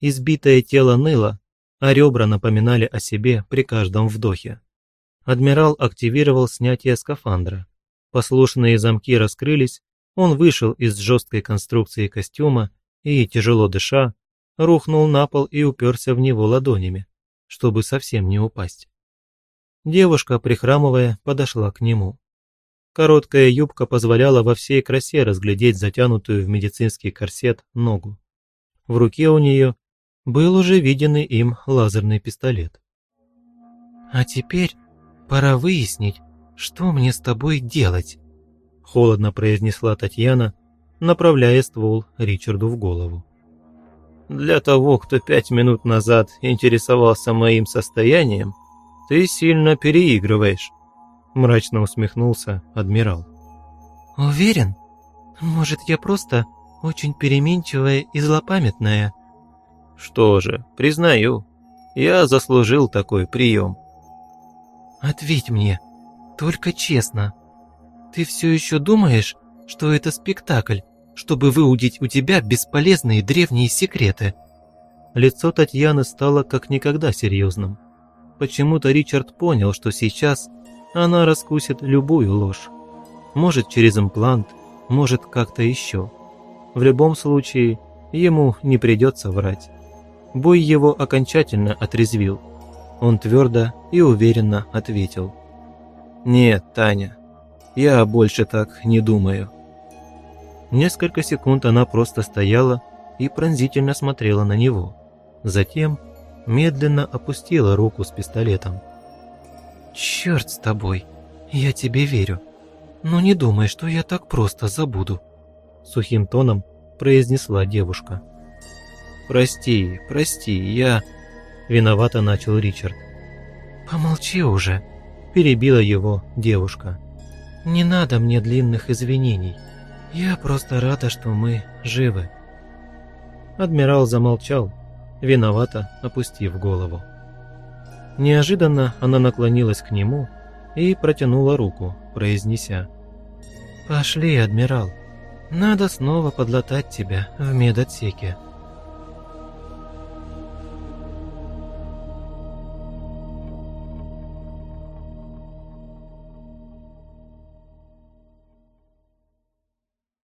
Избитое тело ныло, а ребра напоминали о себе при каждом вдохе. Адмирал активировал снятие скафандра. Послушные замки раскрылись, он вышел из жесткой конструкции костюма и, тяжело дыша, рухнул на пол и уперся в него ладонями, чтобы совсем не упасть. Девушка, прихрамывая, подошла к нему. Короткая юбка позволяла во всей красе разглядеть затянутую в медицинский корсет ногу. В руке у нее был уже виденный им лазерный пистолет. «А теперь пора выяснить, что мне с тобой делать», холодно произнесла Татьяна, направляя ствол Ричарду в голову. «Для того, кто пять минут назад интересовался моим состоянием, ты сильно переигрываешь», мрачно усмехнулся адмирал. «Уверен? Может, я просто очень переменчивая и злопамятная?» Что же, признаю, я заслужил такой прием. Ответь мне, только честно. Ты все еще думаешь, что это спектакль, чтобы выудить у тебя бесполезные древние секреты?» Лицо Татьяны стало как никогда серьезным. Почему-то Ричард понял, что сейчас она раскусит любую ложь. Может, через имплант, может, как-то еще. В любом случае, ему не придется врать. Бой его окончательно отрезвил. Он твердо и уверенно ответил. «Нет, Таня, я больше так не думаю». Несколько секунд она просто стояла и пронзительно смотрела на него. Затем медленно опустила руку с пистолетом. «Черт с тобой, я тебе верю. Но не думай, что я так просто забуду», – сухим тоном произнесла девушка. «Прости, прости, я...» – виновато начал Ричард. «Помолчи уже», – перебила его девушка. «Не надо мне длинных извинений. Я просто рада, что мы живы». Адмирал замолчал, виновато опустив голову. Неожиданно она наклонилась к нему и протянула руку, произнеся. «Пошли, адмирал. Надо снова подлатать тебя в медотсеке».